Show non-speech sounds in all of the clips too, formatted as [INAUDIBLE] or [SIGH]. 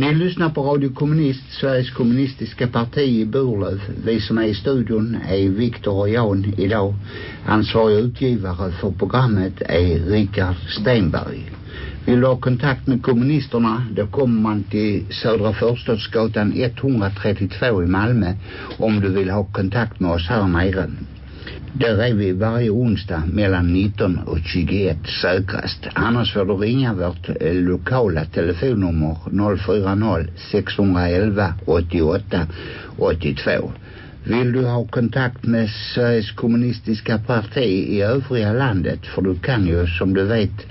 Ni lyssnar på Radio Kommunist, Sveriges kommunistiska parti i Burlöv. Vi som är i studion är Viktor och Jan idag. Ansvarig utgivare för programmet är Richard Stenberg. Vill du ha kontakt med kommunisterna då kommer man till Södra Förstadsgatan 132 i Malmö om du vill ha kontakt med oss här nere. Där är vi varje onsdag mellan 19 och 21 säkrast. Annars får du ringa vårt eh, lokala telefonnummer 040 611 88 82. Vill du ha kontakt med Sveriges kommunistiska parti i övriga landet för du kan ju som du vet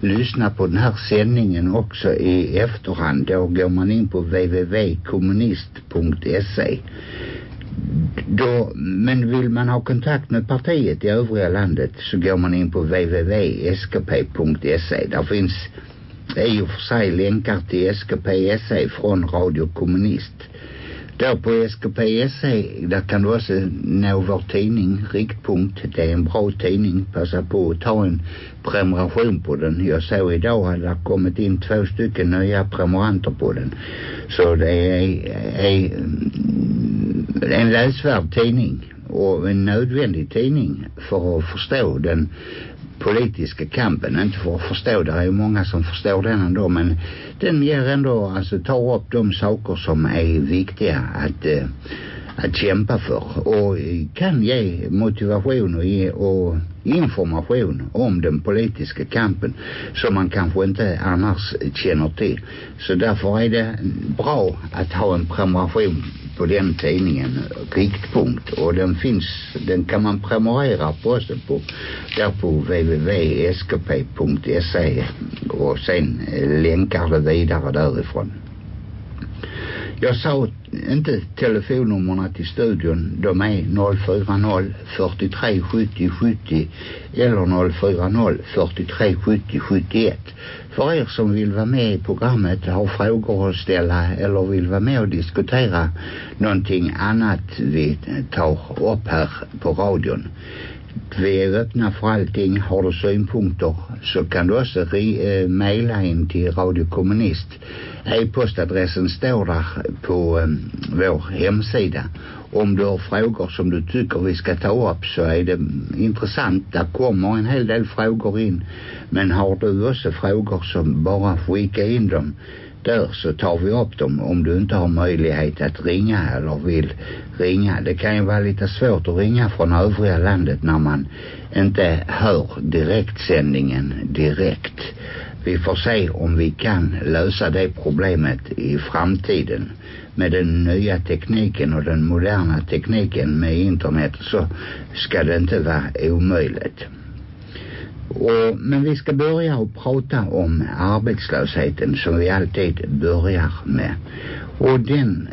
lyssna på den här sändningen också i efterhand då går man in på www.kommunist.se då, men vill man ha kontakt med partiet i övriga landet så går man in på www.skp.se där finns i och för sig länkar till SKP-SE från Radio Kommunist då på SKP.se där kan du också nå vår tidning Riktpunkt. Det är en bra tidning. Passa på att ta en prenumeration på den. Jag såg idag att det har kommit in två stycken nya prenumeranter på den. Så det är, är mm, en läsvärd tidning och en nödvändig tidning för att förstå den politiska kampen. Inte för att förstå det. Är ju många som förstår den ändå men den ger ändå alltså tar upp de saker som är viktiga att eh, att kämpa för. Och eh, kan ge motivation och, ge, och information om den politiska kampen som man kanske inte annars känner till. Så därför är det bra att ha en prenumeration på den tidningen Riktpunkt och den finns, den kan man prenumerera på oss på där på www.skp.se och sen eh, länkar det vidare därifrån. Jag sa inte telefonnumren till studion. De är 040 43 70 70 eller 040 43 70 71. För er som vill vara med i programmet, har frågor att ställa eller vill vara med och diskutera någonting annat vi tar upp här på radion. Vi är öppna för allting. Har du synpunkter så kan du också eh, mejla in till Radio Kommunist. E-postadressen står där på eh, vår hemsida. Om du har frågor som du tycker vi ska ta upp så är det intressant. Där kommer en hel del frågor in. Men har du också frågor som bara skicka in dem där så tar vi upp dem om du inte har möjlighet att ringa eller vill ringa. Det kan ju vara lite svårt att ringa från övriga landet när man inte hör direktsändningen direkt. Vi får se om vi kan lösa det problemet i framtiden. Med den nya tekniken och den moderna tekniken med internet så ska det inte vara omöjligt. Och, men vi ska börja och prata om arbetslösheten som vi alltid börjar med. Och den,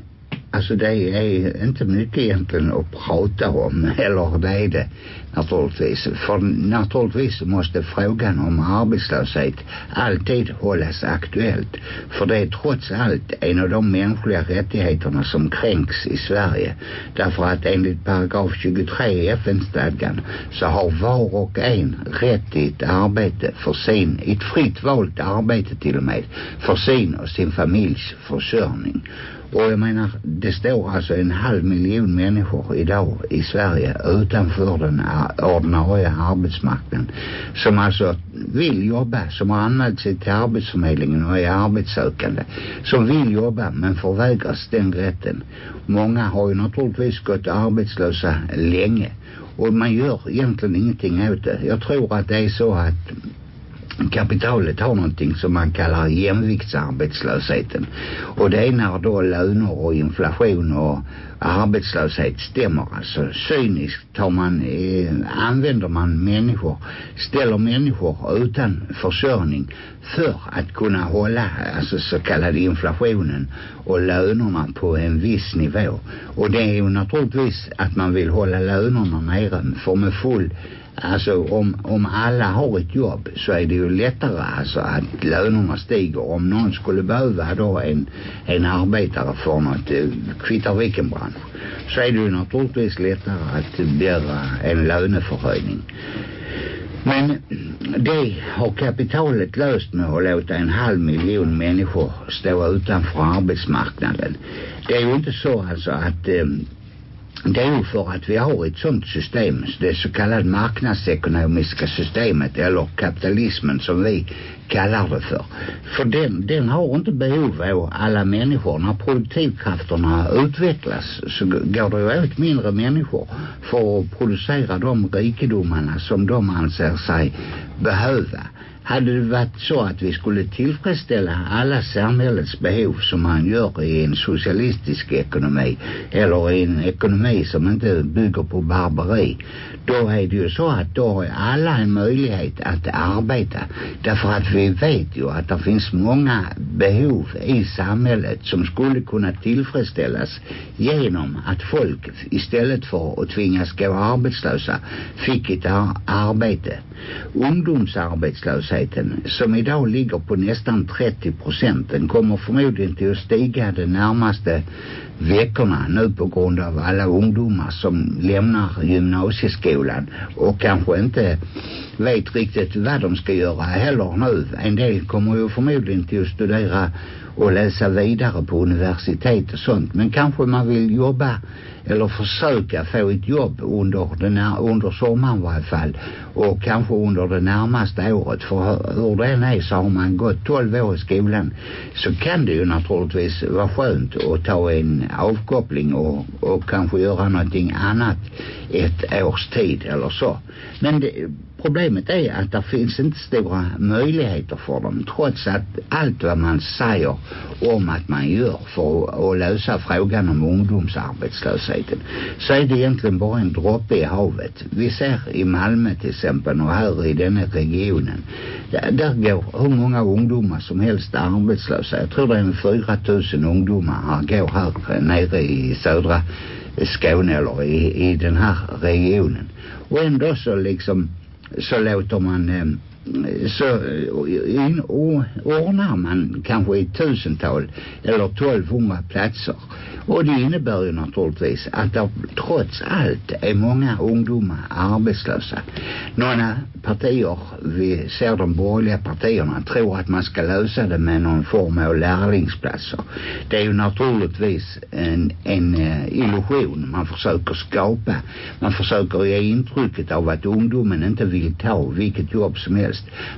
alltså det är inte mycket egentligen att prata om, eller det är det naturligtvis. För naturligtvis måste frågan om arbetslöshet alltid hållas aktuellt. För det är trots allt en av de mänskliga rättigheterna som kränks i Sverige. Därför att enligt paragraf 23 i FN-stadgan så har var och en rätt till ett arbete för sin, ett fritt valt arbete till och med, för sin och sin familjs försörjning. Och jag menar, det står alltså en halv miljon människor idag i Sverige utanför den ordinarie arbetsmarknaden. Som alltså vill jobba, som har anmält sig till arbetsförmedlingen och är arbetssökande. Som vill jobba men förvägras den rätten. Många har ju naturligtvis gått arbetslösa länge. Och man gör egentligen ingenting åt det. Jag tror att det är så att kapitalet har någonting som man kallar jämviktsarbetslösheten. Och det är när då löner och inflation och arbetslöshet stämmer. Alltså cyniskt tar man, eh, använder man människor, ställer människor utan försörjning för att kunna hålla alltså så kallade inflationen och lönerna på en viss nivå. Och det är ju naturligtvis att man vill hålla lönerna nere för med full Alltså om, om alla har ett jobb så är det ju lättare alltså att lönerna stiger. Om någon skulle behöva då en, en arbetare för något, eh, kvittar vilken bransch, så är det ju naturligtvis lättare att begära en löneförhöjning. Men det har kapitalet löst med att låta en halv miljon människor stå utanför arbetsmarknaden. Det är ju inte så alltså att eh, det är ju för att vi har ett sånt system, det så kallade marknadsekonomiska systemet eller kapitalismen som vi kallar det för. För den, den har inte behov av alla människor. När produktivkrafterna utvecklas så går det ju åt mindre människor för att producera de rikedomarna som de anser sig behöva. Hade det varit så att vi skulle tillfredsställa alla samhällets behov som man gör i en socialistisk ekonomi eller i en ekonomi som inte bygger på barbari då är det ju så att då har alla en möjlighet att arbeta. Därför att vi vet ju att det finns många behov i samhället som skulle kunna tillfredsställas genom att folk istället för att tvingas gå arbetslösa fick ett ar arbete arbetslösheten som idag ligger på nästan 30 procent den kommer förmodligen till att stiga de närmaste veckorna nu på grund av alla ungdomar som lämnar gymnasieskolan och kanske inte vet riktigt vad de ska göra heller nu. En del kommer ju förmodligen till att studera och läsa vidare på universitet och sånt. Men kanske man vill jobba eller försöka få ett jobb under, den här, under sommaren i varje fall. Och kanske under det närmaste året. För hur det än är så har man gått 12 år i skolan så kan det ju naturligtvis vara skönt att ta en avkoppling och, och kanske göra någonting annat ett års tid eller så. Men det, problemet är att det finns inte stora möjligheter för dem trots att allt vad man säger om att man gör för att lösa frågan om ungdomsarbetslösheten så är det egentligen bara en droppe i havet. Vi ser i Malmö till exempel och här i denna regionen där, där går hur många ungdomar som helst arbetslösa. Jag tror det är en 4 000 ungdomar här går här nere i södra Skåne eller i, i den här regionen. Och ändå så liksom så låter man eh, så eh, in, ordnar man kanske ett tusental eller 1200 platser. Och det innebär ju naturligtvis att det trots allt är många ungdomar arbetslösa. Några partier vi ser de borgerliga partierna tror att man ska lösa det med någon form av lärlingsplatser. Det är ju naturligtvis en, en eh, illusion. Man försöker skapa man försöker ge intrycket av att ungdomen inte vill ta vilket jobb som helst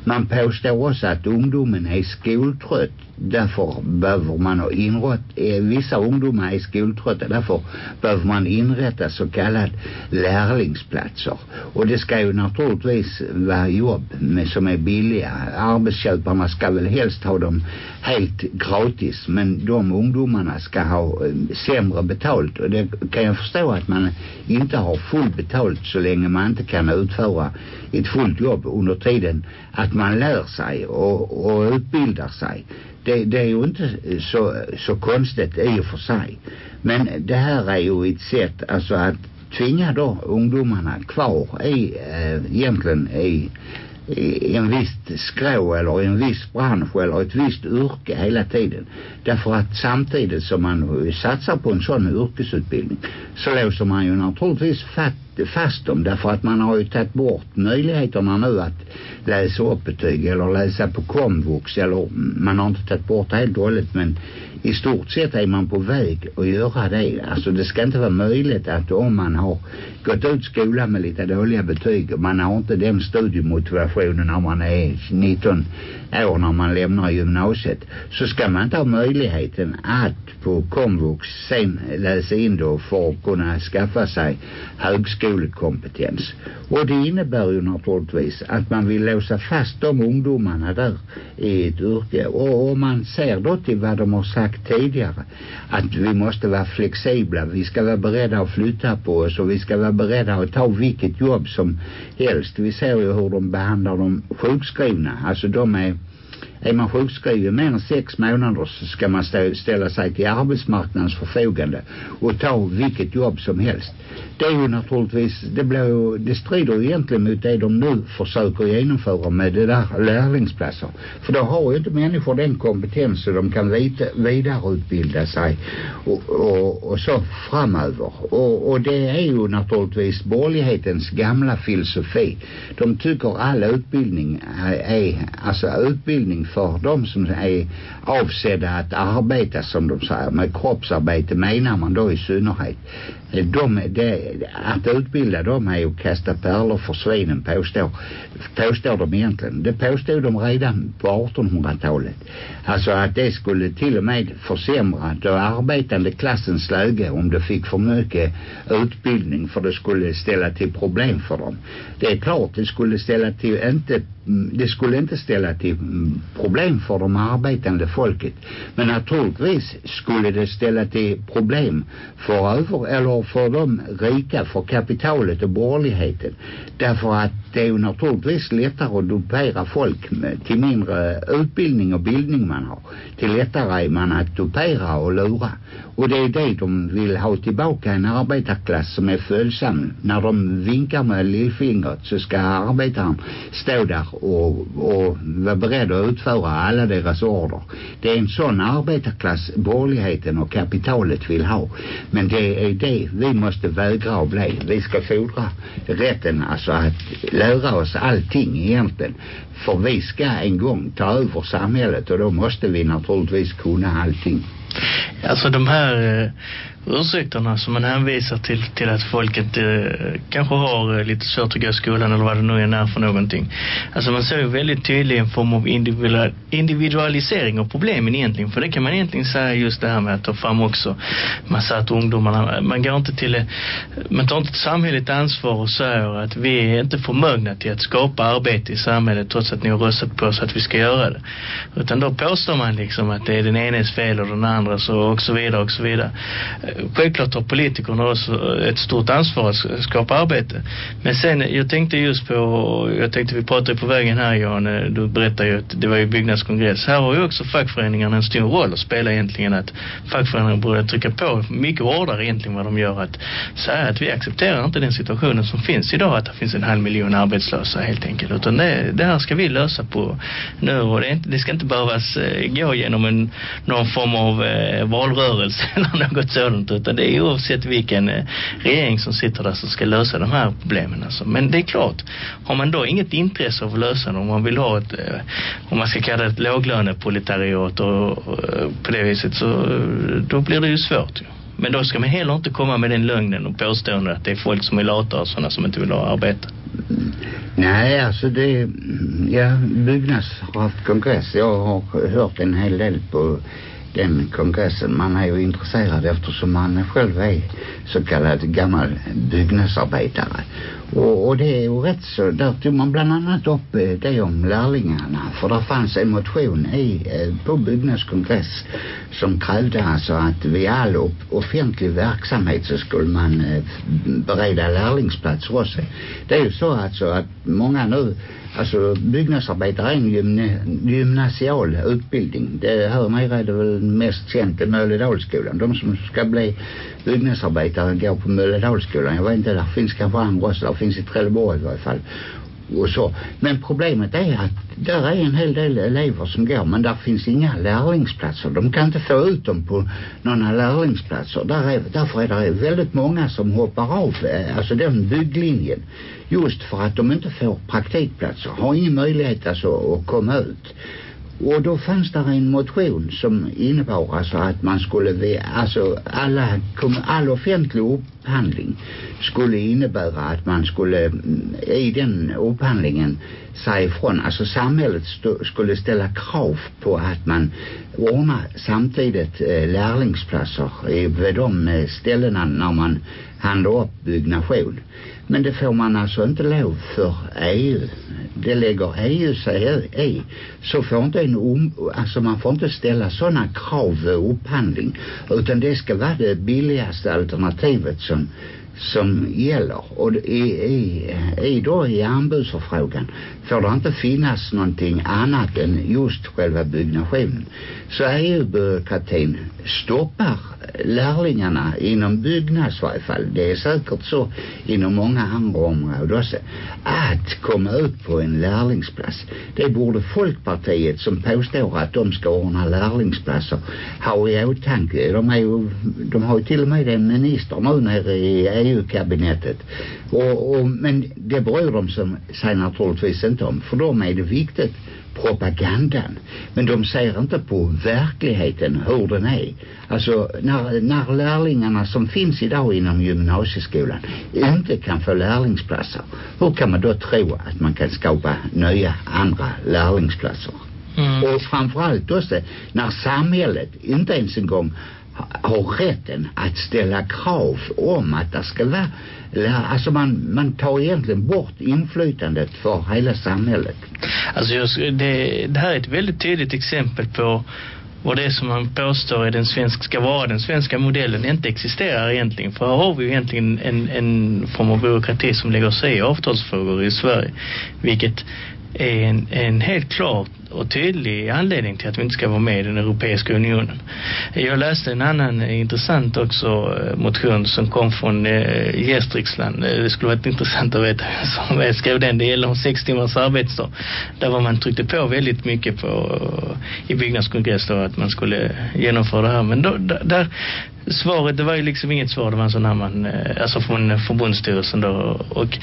man påstår också att ungdomen är skoltrött därför behöver man ha inrätt eh, vissa ungdomar är skoltrötta. Därför behöver man inrätta så kallade lärlingsplatser. Och det ska ju naturligtvis vara jobb med, som är billiga. Arbetsköparna ska väl helst ha dem helt gratis men de ungdomarna ska ha eh, sämre betalt. Och det kan jag förstå att man inte har fullt betalt så länge man inte kan utföra ett fullt jobb under tiden att man lär sig och, och utbildar sig det, det är ju inte så, så konstigt i och för sig. Men det här är ju ett sätt alltså att tvinga då ungdomarna kvar i øh, äh, egentligen i i en viss skrå eller i en viss bransch eller ett visst yrke hela tiden. Därför att samtidigt som man satsar på en sån yrkesutbildning så låser man ju naturligtvis fast, fast dem därför att man har ju tagit bort möjligheterna nu att läsa upp betyg eller läsa på komvux eller man har inte tagit bort det helt och hållet men i stort sett är man på väg att göra det. Alltså det ska inte vara möjligt att om man har gått ut skolan med lite dåliga betyg och man har inte den studiemotivationen när man är 19 år när man lämnar gymnasiet så ska man inte ha möjligheten att på komvux sen läsa in då för att kunna skaffa sig högskolekompetens. Och det innebär ju naturligtvis att man vill låsa fast de ungdomarna där i ett yrke. Och om man ser då till vad de har sagt tidigare att vi måste vara flexibla, vi ska vara beredda att flytta på oss och vi ska vara beredda att ta vilket jobb som helst. Vi ser ju hur de behandlar de sjukskrivna. Alltså de är är man sjukskriven mer än sex månader så ska man stå, ställa sig till arbetsmarknadens förfogande och ta vilket jobb som helst. Det är ju naturligtvis, det blir, det strider ju egentligen mot det de nu försöker genomföra med det där lärlingsplatser. För då har ju inte människor den kompetens så de kan vita, vidareutbilda sig och, och, och så framöver. Och, och det är ju naturligtvis borgerlighetens gamla filosofi. De tycker all utbildning är, är alltså utbildning för de som är avsedda att arbeta som de säger. Med kroppsarbete menar man då i synnerhet. Eh, de, det, att utbilda dem är att kasta pärlor för svinen påstår, påstår de egentligen. Det påstod de redan på 1800-talet. Alltså att det skulle till och med försämra det arbetande klassens läge om det fick för mycket utbildning för det skulle ställa till problem för dem. Det är klart det skulle ställa till inte Mm, det skulle inte ställa till problem för de arbetande folket. Men naturligtvis skulle det ställa till problem för över eller för de rika för kapitalet och borgerligheten. Därför att det är ju naturligtvis lättare att dupera folk med, till mindre utbildning och bildning man har till lättare är man att dupera och lura och det är det de vill ha tillbaka. En arbetarklass som är följsam. När de vinkar med lillfingret så ska arbetaren stå där och, och vara beredd att utföra alla deras order. Det är en sån arbetarklass borgerligheten och kapitalet vill ha. Men det är det vi måste vägra att bli. Vi ska fordra rätten alltså att lära oss allting egentligen. För vi ska en gång ta över samhället och då måste vi naturligtvis kunna allting. Alltså de här eh, ursäkterna som man hänvisar till, till att folk inte eh, kanske har eh, lite svårt att gå i skolan eller vad det nu än är för någonting. Alltså man ser ju väldigt tydligt en form av individualisering av problemen egentligen. För det kan man egentligen säga just det här med att ta fram också man säger att ungdomarna, man går inte till, eh, man tar inte ett samhälleligt ansvar och säger att vi är inte förmögna till att skapa arbete i samhället trots att ni har röstat på oss att vi ska göra det. Utan då påstår man liksom att det är den enes fel och den andra och så vidare och så vidare självklart har politikerna också eh, ett stort ansvar att skapa arbete. Men sen, eh, jag tänkte just på, jag tänkte vi pratade på vägen här Jan, eh, du berättade ju att det var ju byggnadskongress. Här har ju också fackföreningarna en stor roll att spela egentligen att fackföreningarna borde trycka på mycket hårdare egentligen vad de gör att säga att vi accepterar inte den situationen som finns idag att det finns en halv miljon arbetslösa helt enkelt utan det, det här ska vi lösa på nu och det, är inte, det ska inte behövas gå genom en, någon form av eh, valrörelse [LAUGHS] eller något sådant utan det är oavsett vilken eh, regering som sitter där som ska lösa de här problemen alltså. men det är klart har man då inget intresse av att lösa dem om man vill ha ett eh, om man ska kalla det ett låglöneproletariat och, och på det viset så då blir det ju svårt ju. Men då ska man heller inte komma med den lögnen och påstående att det är folk som är lata och sådana som inte vill ha arbete. Nej, alltså det ja, Byggnads har haft kongress. Jag har hört en hel del på den kongressen. Man är ju intresserad eftersom man själv är så kallad gammal byggnadsarbetare. Och, och det är ju rätt så, där tog man bland annat upp eh, det om lärlingarna. För där fanns en motion i, eh, på byggnadskongress som krävde alltså att vid all offentlig verksamhet så skulle man eh, bereda lärlingsplatser också. Det är ju så alltså att många nu Alltså byggnadsarbetare är en gymna, gymnasial utbildning. Det här nere är det väl mest känt i Möledalsskolan. De som ska bli byggnadsarbetare går på Mölledalsskolan. Jag vet inte, där finns kanske andra också. Där finns i Trelleborg i varje fall. Och så. Men problemet är att där är en hel del elever som går men där finns inga lärlingsplatser. De kan inte få ut dem på några lärlingsplatser. Där är, därför är det väldigt många som hoppar av eh, alltså den bygglinjen just för att de inte får praktikplatser. Har ingen möjlighet alltså att komma ut. Och då fanns där en motion som innebar alltså att man skulle, alltså alla, all offentlig upphandling skulle innebära att man skulle mm, i den upphandlingen säga ifrån, alltså samhället skulle ställa krav på att man ordnar samtidigt eh, øh, lärlingsplatser øh, vid de øh, ställena när man handlar upp byggnation. Men det får man alltså inte lov för EU. Det lägger EU sig i. Så får inte en om, alltså man får inte ställa sådana krav vid upphandling. Utan det ska vara det billigaste alternativet som som gäller. Och i, i, i då i anbudsförfrågan får det inte finnas någonting annat än just själva byggnationen så EU-byråkratin stoppar lärlingarna inom byggnads i varje fall. Det är säkert så inom många andra områden också. Att komma ut på en lärlingsplats det borde Folkpartiet som påstår att de ska ordna lärlingsplatser ha i åtanke. De, är ju, de har ju till och med en minister nu nere i EU-kabinettet och, och, men det bryr de sig naturligtvis inte om för dem är det viktigt propagandan. Men de ser inte på verkligheten hur den är. Alltså när, när lärlingarna som finns idag inom gymnasieskolan inte kan få lärlingsplatser hur kan man då tro att man kan skapa nya andra lärlingsplatser? Mm. och framförallt också när samhället inte ens en gång har rätten att ställa krav om att det ska vara alltså man, man tar egentligen bort inflytandet för hela samhället alltså jag, det, det här är ett väldigt tydligt exempel på vad det är som man påstår är den svenska, ska vara den svenska modellen inte existerar egentligen. För här har vi ju egentligen en, en form av byråkrati som lägger sig i avtalsfrågor i Sverige. Vilket är en, en helt klart och tydlig anledning till att vi inte ska vara med i den Europeiska unionen. Jag läste en annan intressant också eh, motion som kom från eh, Gästriksland. Eh, det skulle vara intressant att veta som jag skrev den. Det gäller om sex timmars arbetsdag. Där var man tryckte på väldigt mycket på i byggnadskongress då att man skulle eh, genomföra det här. Men då, där, svaret, det var ju liksom inget svar. Det var en sån här man, alltså från förbundsstyrelsen då. Och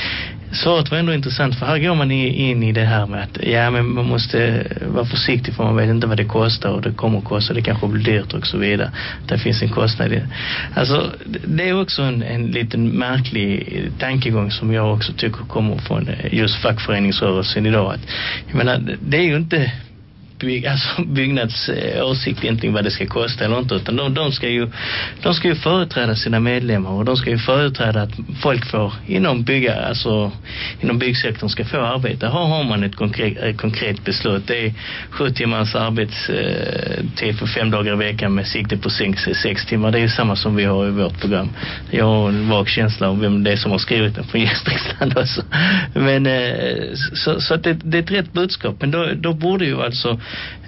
svaret var ändå intressant för här går man in i det här med att ja men man måste vara försiktig för man vet inte vad det kostar och det kommer att kosta, det kanske blir dyrt och så vidare. Det finns en kostnad i det. Alltså det är också en, en liten märklig tankegång som jag också tycker kommer från just fackföreningsrörelsen idag. Att, jag menar, det är ju inte bygg, alltså [LAUGHS] Byggnads åsikt egentligen vad det ska kosta eller inte utan de, de, ska ju, de ska ju företräda sina medlemmar och de ska ju företräda att folk får inom bygga alltså inom byggsektorn ska få arbeta. Här har man ett konkret, ett konkret beslut. Det är sju timmars arbetstid eh, för fem dagar i veckan med sikte på sex, sex timmar. Det är ju samma som vi har i vårt program. Jag har en vag känsla om vem det är som har skrivit den från [LAUGHS] Gästrikland också. Men eh, så, så att det, det är ett rätt budskap. Men då, då borde ju alltså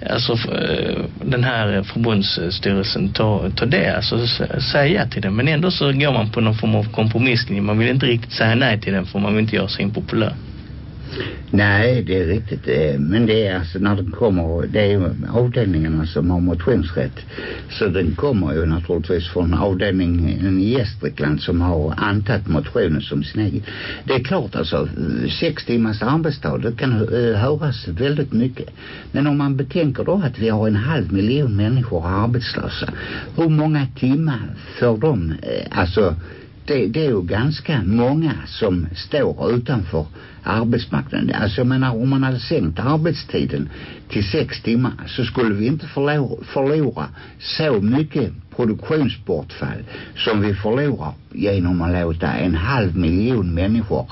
alltså eh, den här förbundsstyrelsen ta, ta det, alltså säga till den. Men ändå så går man på någon form av kompromisslinje. Man vill inte riktigt säga nej till den för man vill inte göra sig impopulär. Nej, det är riktigt. Eh, men det är alltså när den kommer, det är ju avdelningarna som har motionsrätt. Så den kommer ju naturligtvis från avdelningen i Gästrikland som har antagit motionen som sin egen. Det är klart alltså, sex timmars arbetsdag, det kan eh, höras väldigt mycket. Men om man betänker då att vi har en halv miljon människor arbetslösa. Hur många timmar för dem, eh, alltså det, det är ju ganska många som står utanför arbetsmarknaden. Alltså jag menar om man hade sänkt arbetstiden till sex timmar så skulle vi inte förlora, förlora så mycket produktionsbortfall som vi förlorar genom att låta en halv miljon människor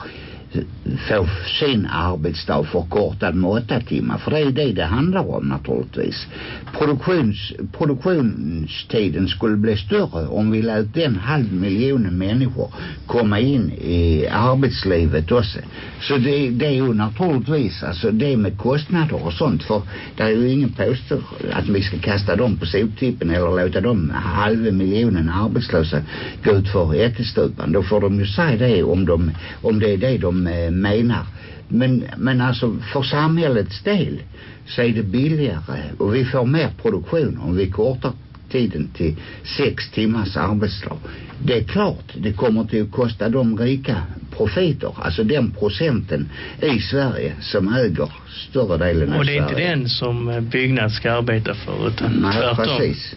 få sin arbetsdag förkortad med åtta timmar för det är det det handlar om naturligtvis. Produktions, produktionstiden skulle bli större om vi lät den halv miljonen människor komma in i arbetslivet också. Så det, det är ju naturligtvis alltså det med kostnader och sånt för det är ju ingen påstår att vi ska kasta dem på soptippen eller låta dem halva miljonen arbetslösa gå ut för ättestupan. Då får de ju säga det om, de, om det är det de eh, menar men, men alltså för samhällets del så är det billigare och vi får mer produktion om vi kortar tiden till sex timmars arbetsdag. Det är klart, det kommer till att kosta de rika profiter, alltså den procenten i Sverige som äger större delen av Sverige. Och det är inte den som byggnad ska arbeta för utan Nej, tvärtom. precis.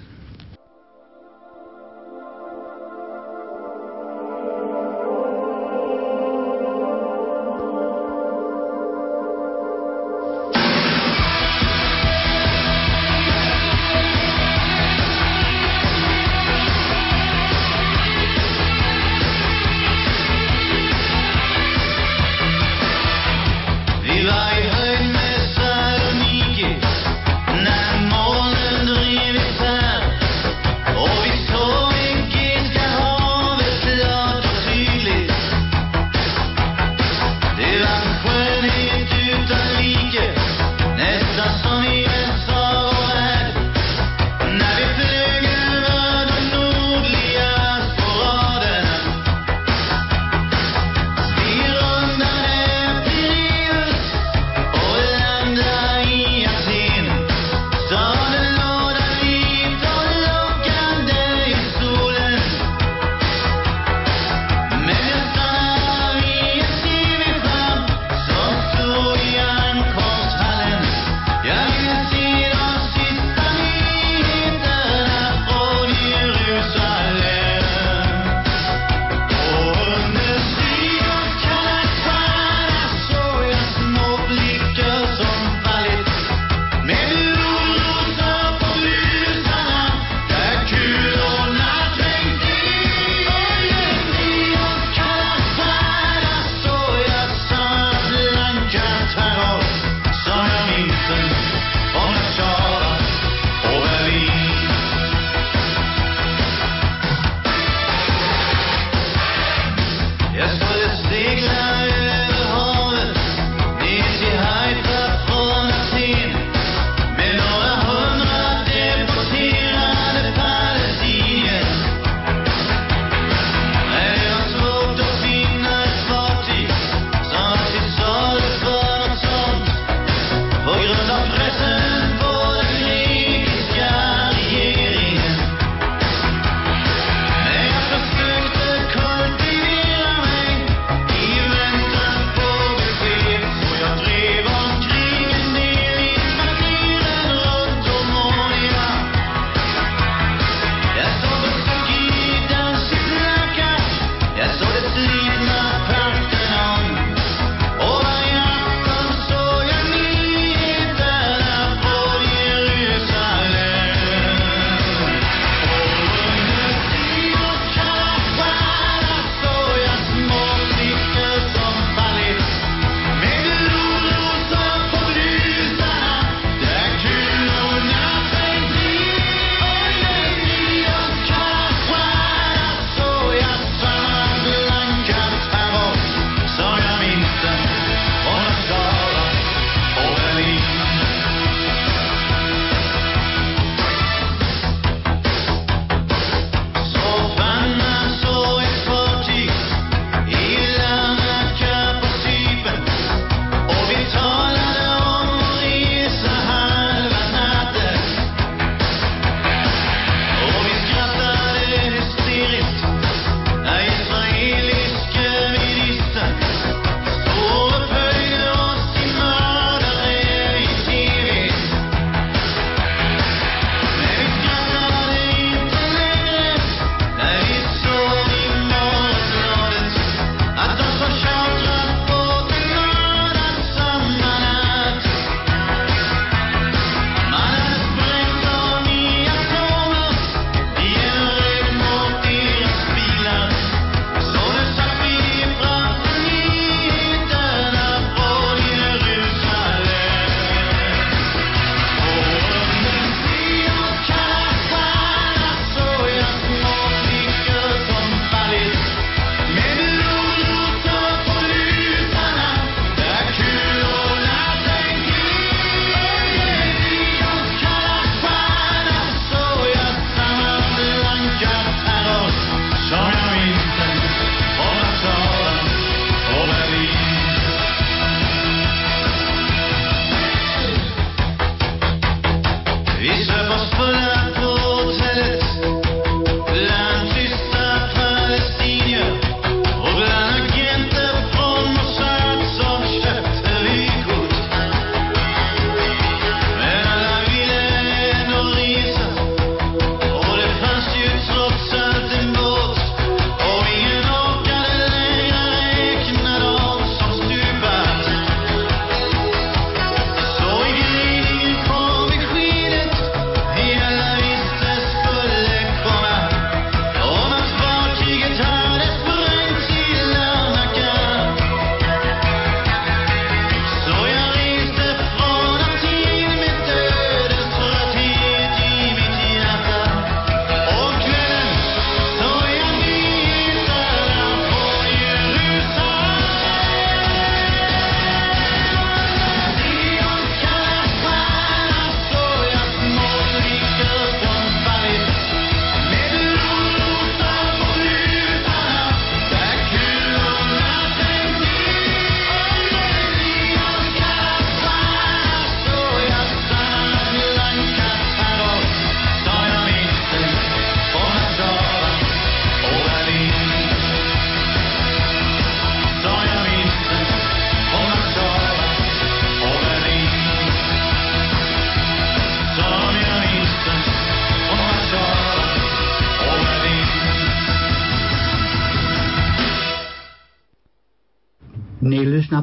was full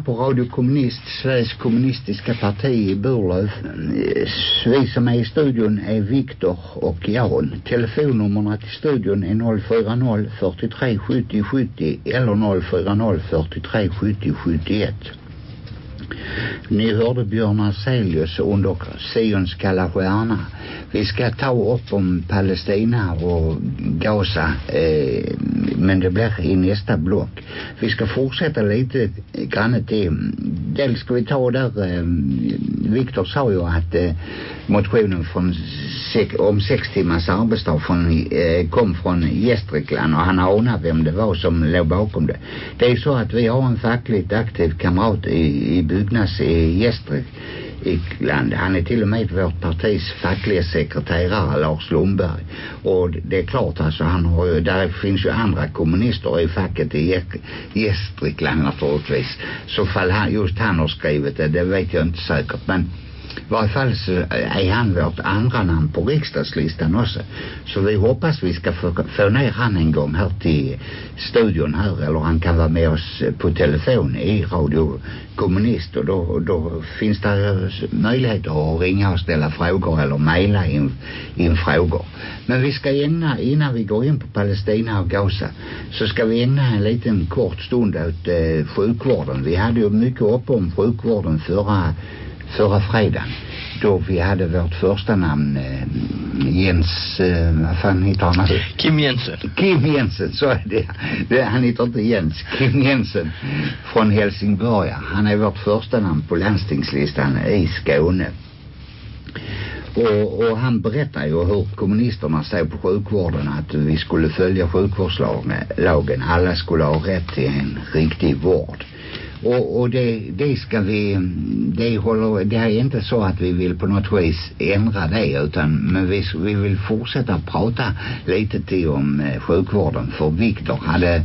på Radio Kommunist, Sveriges kommunistiska parti i Burlöv. Vi som är i studion är Viktor och Jan. Telefonnummerna till studion är 040 43 70 70 eller 040 43 70 71. Ni hörde Björn Afzelius under Sions kalla stjärna. Vi ska ta upp om Palestina och Gaza eh, men det blir i nästa block. Vi ska fortsätta lite grann till. Dels ska vi ta där eh, Viktor sa ju att eh, motionen från sex, om sex timmars arbetsdag från, eh, kom från Gästrikland och han anar vem det var som låg bakom det. Det är så att vi har en fackligt aktiv kamrat i, i byggnads i Gästrikland. Han är till och med vårt partis fackliga sekreterare Lars Lundberg. Och det är klart alltså han har ju, där finns ju andra kommunister i facket i Gästrikland naturligtvis. Så fall han, just han har skrivit det, det vet jag inte säkert. Men i varje fall så är han vårt andra namn på riksdagslistan också. Så vi hoppas vi ska få, få ner han en gång här till studion här eller han kan vara med oss eh, på telefon i Radio Kommunist och då, då finns det eh, möjligheter att ringa och ställa frågor eller mejla in, in frågor. Men vi ska ägna, innan vi går in på Palestina och Gaza så ska vi ägna en liten kort stund åt eh, sjukvården. Vi hade ju mycket upp om sjukvården förra förra fredagen då vi hade vårt första namn eh, Jens, eh, vad fan heter han? Kim Jensen. Kim Jensen, så är det. det. Han heter inte Jens, Kim Jensen från Helsingborg. Han är vårt första namn på landstingslistan i Skåne. Och, och han berättar ju hur kommunisterna ser på sjukvården att vi skulle följa sjukvårdslagen. Alla skulle ha rätt till en riktig vård. Och, och det, det ska vi, det håller, det är inte så att vi vill på något vis ändra det utan men vi, vi vill fortsätta prata lite till om eh, sjukvården för Viktor hade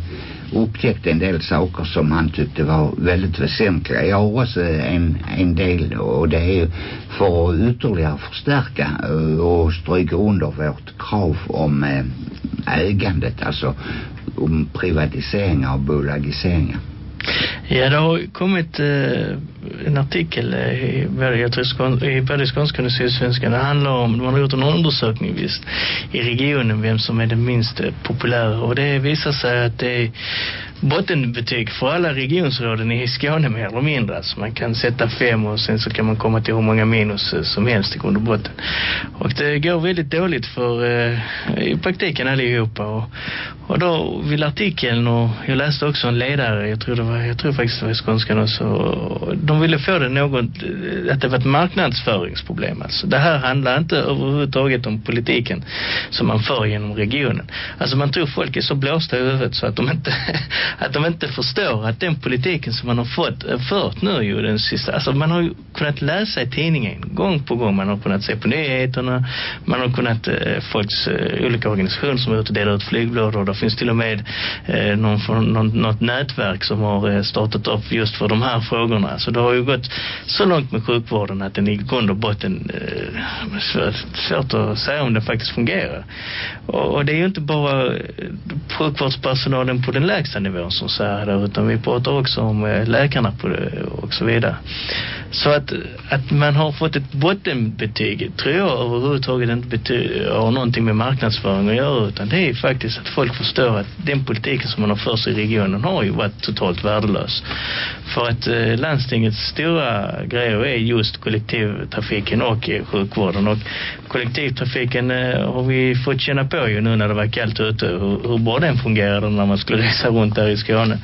upptäckt en del saker som han tyckte var väldigt väsentliga. Jag har också en, en del och det är för att ytterligare förstärka eh, och stryka under vårt krav om eh, ägandet, alltså om privatiseringar och bolagiseringar. Ja, det har kommit eh, en artikel eh, i, jag tror, i både Skånskan och Sydsvenskan. Det handlar om, man har gjort en undersökning visst i regionen vem som är den minst eh, populära och det visar sig att det är bottenbetyg för alla regionsråden i Skåne mer eller mindre. Alltså man kan sätta fem och sen så kan man komma till hur många minus eh, som helst i grund och botten. Och det går väldigt dåligt för eh, i praktiken allihopa. Och, och då vill artikeln och jag läste också en ledare, jag tror det var, jag tror faktiskt det var i Skånskan också. Och de ville få det något, att det var ett marknadsföringsproblem. Alltså det här handlar inte överhuvudtaget om politiken som man för genom regionen. Alltså man tror folk är så blåsta i huvudet så att de inte [LAUGHS] att de inte förstår att den politiken som man har fått eh, fört nu ju den sista, alltså man har ju kunnat läsa i tidningen gång på gång, man har kunnat se på nyheterna, man har kunnat eh, folks eh, olika organisationer som har ute och delar ut flygblad och det finns till och med eh, någon, någon, något nätverk som har eh, startat upp just för de här frågorna, så det har ju gått så långt med sjukvården att den i grund och botten eh, svårt, svårt att säga om den faktiskt fungerar och, och det är ju inte bara eh, sjukvårdspersonalen på den lägsta nivån som säger det utan vi pratar också om eh, läkarna på det och så vidare. Så att, att man har fått ett bottenbetyg tror jag överhuvudtaget inte betyder, har någonting med marknadsföring att göra utan det är faktiskt att folk förstår att den politiken som man har för sig i regionen har ju varit totalt värdelös. För att eh, landstingets stora grejer är just kollektivtrafiken och eh, sjukvården. Och kollektivtrafiken eh, har vi fått känna på ju nu när det var kallt ute hur, hur bra den fungerade när man skulle [LAUGHS] resa runt där i Skåne.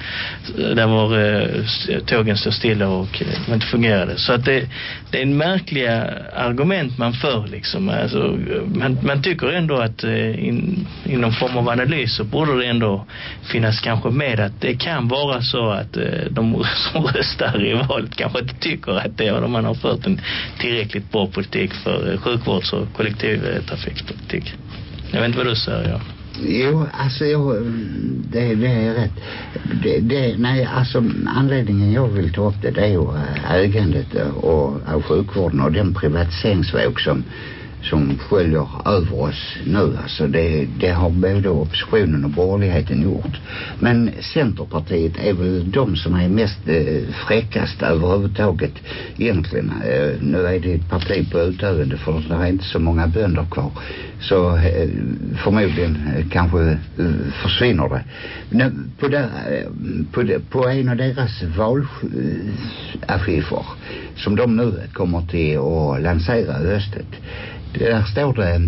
Där var eh, tågen stod stilla och eh, inte fungerade. Så att det, det är en märkliga argument man för liksom. Alltså, man, man tycker ändå att in, i någon form av analys så borde det ändå finnas kanske med att det kan vara så att de [LAUGHS] som röstar i valet kanske inte tycker att det är man har fört en tillräckligt bra politik för sjukvårds- och kollektivtrafikpolitik. Jag vet inte vad du säger, ja. Jo, alltså jag, det, det är rätt. Det, det, nej, alltså anledningen jag vill ta upp det, det är ju äh, ägandet och, av sjukvården och den privatiseringsvåg som som sköljer över oss nu. Alltså det, det har både oppositionen och borgerligheten gjort. Men Centerpartiet är väl de som är mest eh, fräckast överhuvudtaget egentligen. Eh, nu är det ett parti på utövande för det är inte så många bönder kvar. Så eh, förmodligen eh, kanske eh, försvinner det. Men på, där, eh, på, det, på en av deras valaffischer eh, som de nu kommer till att lansera i höstet där står det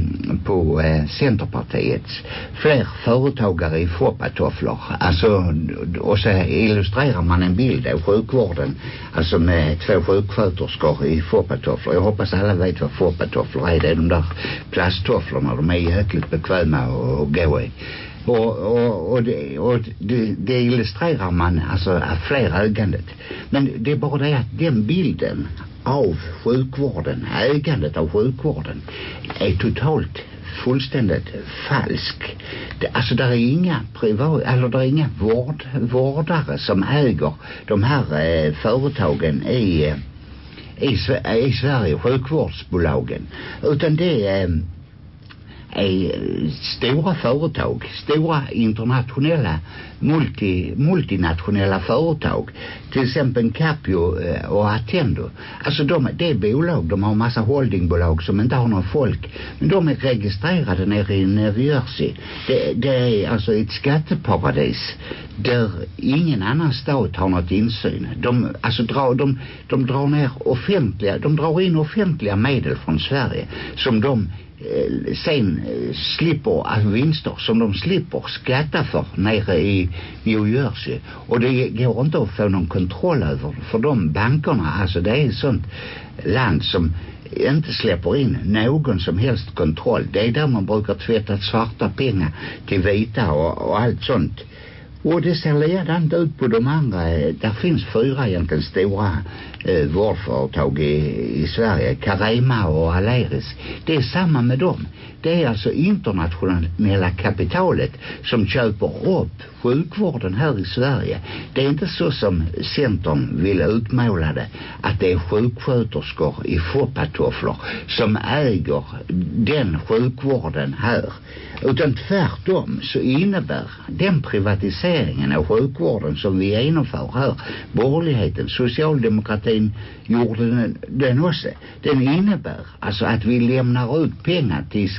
på eh, Centerpartiets fler företagare i foppatofflor. Alltså, och så illustrerar man en bild av sjukvården. Alltså med två sjuksköterskor i foppatofflor. Jag hoppas alla vet vad foppatofflor är. Det är de där plasttofflorna. De är jäkligt bekväma att gå i. Och, och, och, det, och det, det illustrerar man alltså fler ögandet Men det är bara det att den bilden av sjukvården, ägandet av sjukvården är totalt fullständigt falsk. Det, alltså där är inga privat, eller där är inga vård, vårdare som äger de här eh, företagen i, eh, i, i Sverige, sjukvårdsbolagen. Utan det är eh, är stora företag, stora internationella multi, multinationella företag. Till exempel Capio eh, och Attendo. Alltså de, det är bolag, de har massa holdingbolag som inte har någon folk. Men de är registrerade nere i New Jersey. Det, det är alltså ett skatteparadis där ingen annan stat har något insyn. De, alltså drar, de, de drar ner offentliga de drar in offentliga medel från Sverige som de Eh, sen eh, slipper alltså vinster som de slipper skatta för nere i New Jersey. Och det går inte att få någon kontroll över för de bankerna alltså det är ett sånt land som inte släpper in någon som helst kontroll. Det är där man brukar tvätta svarta pengar till vita och, och allt sånt. Och det ser ledande ut på de andra. Eh, där finns fyra egentligen stora eh, vårdföretag i, i Sverige. Carema och Aleris. Det är samma med dem. Det är alltså internationella kapitalet som köper upp sjukvården här i Sverige. Det är inte så som Centern vill utmåla det. Att det är sjuksköterskor i foppatofflor som äger den sjukvården här. Utan tvärtom så innebär den privatiseringen av sjukvården som vi genomför här. Borgerligheten, socialdemokratin gjorde den, den också. Den innebär alltså att vi lämnar ut pengar till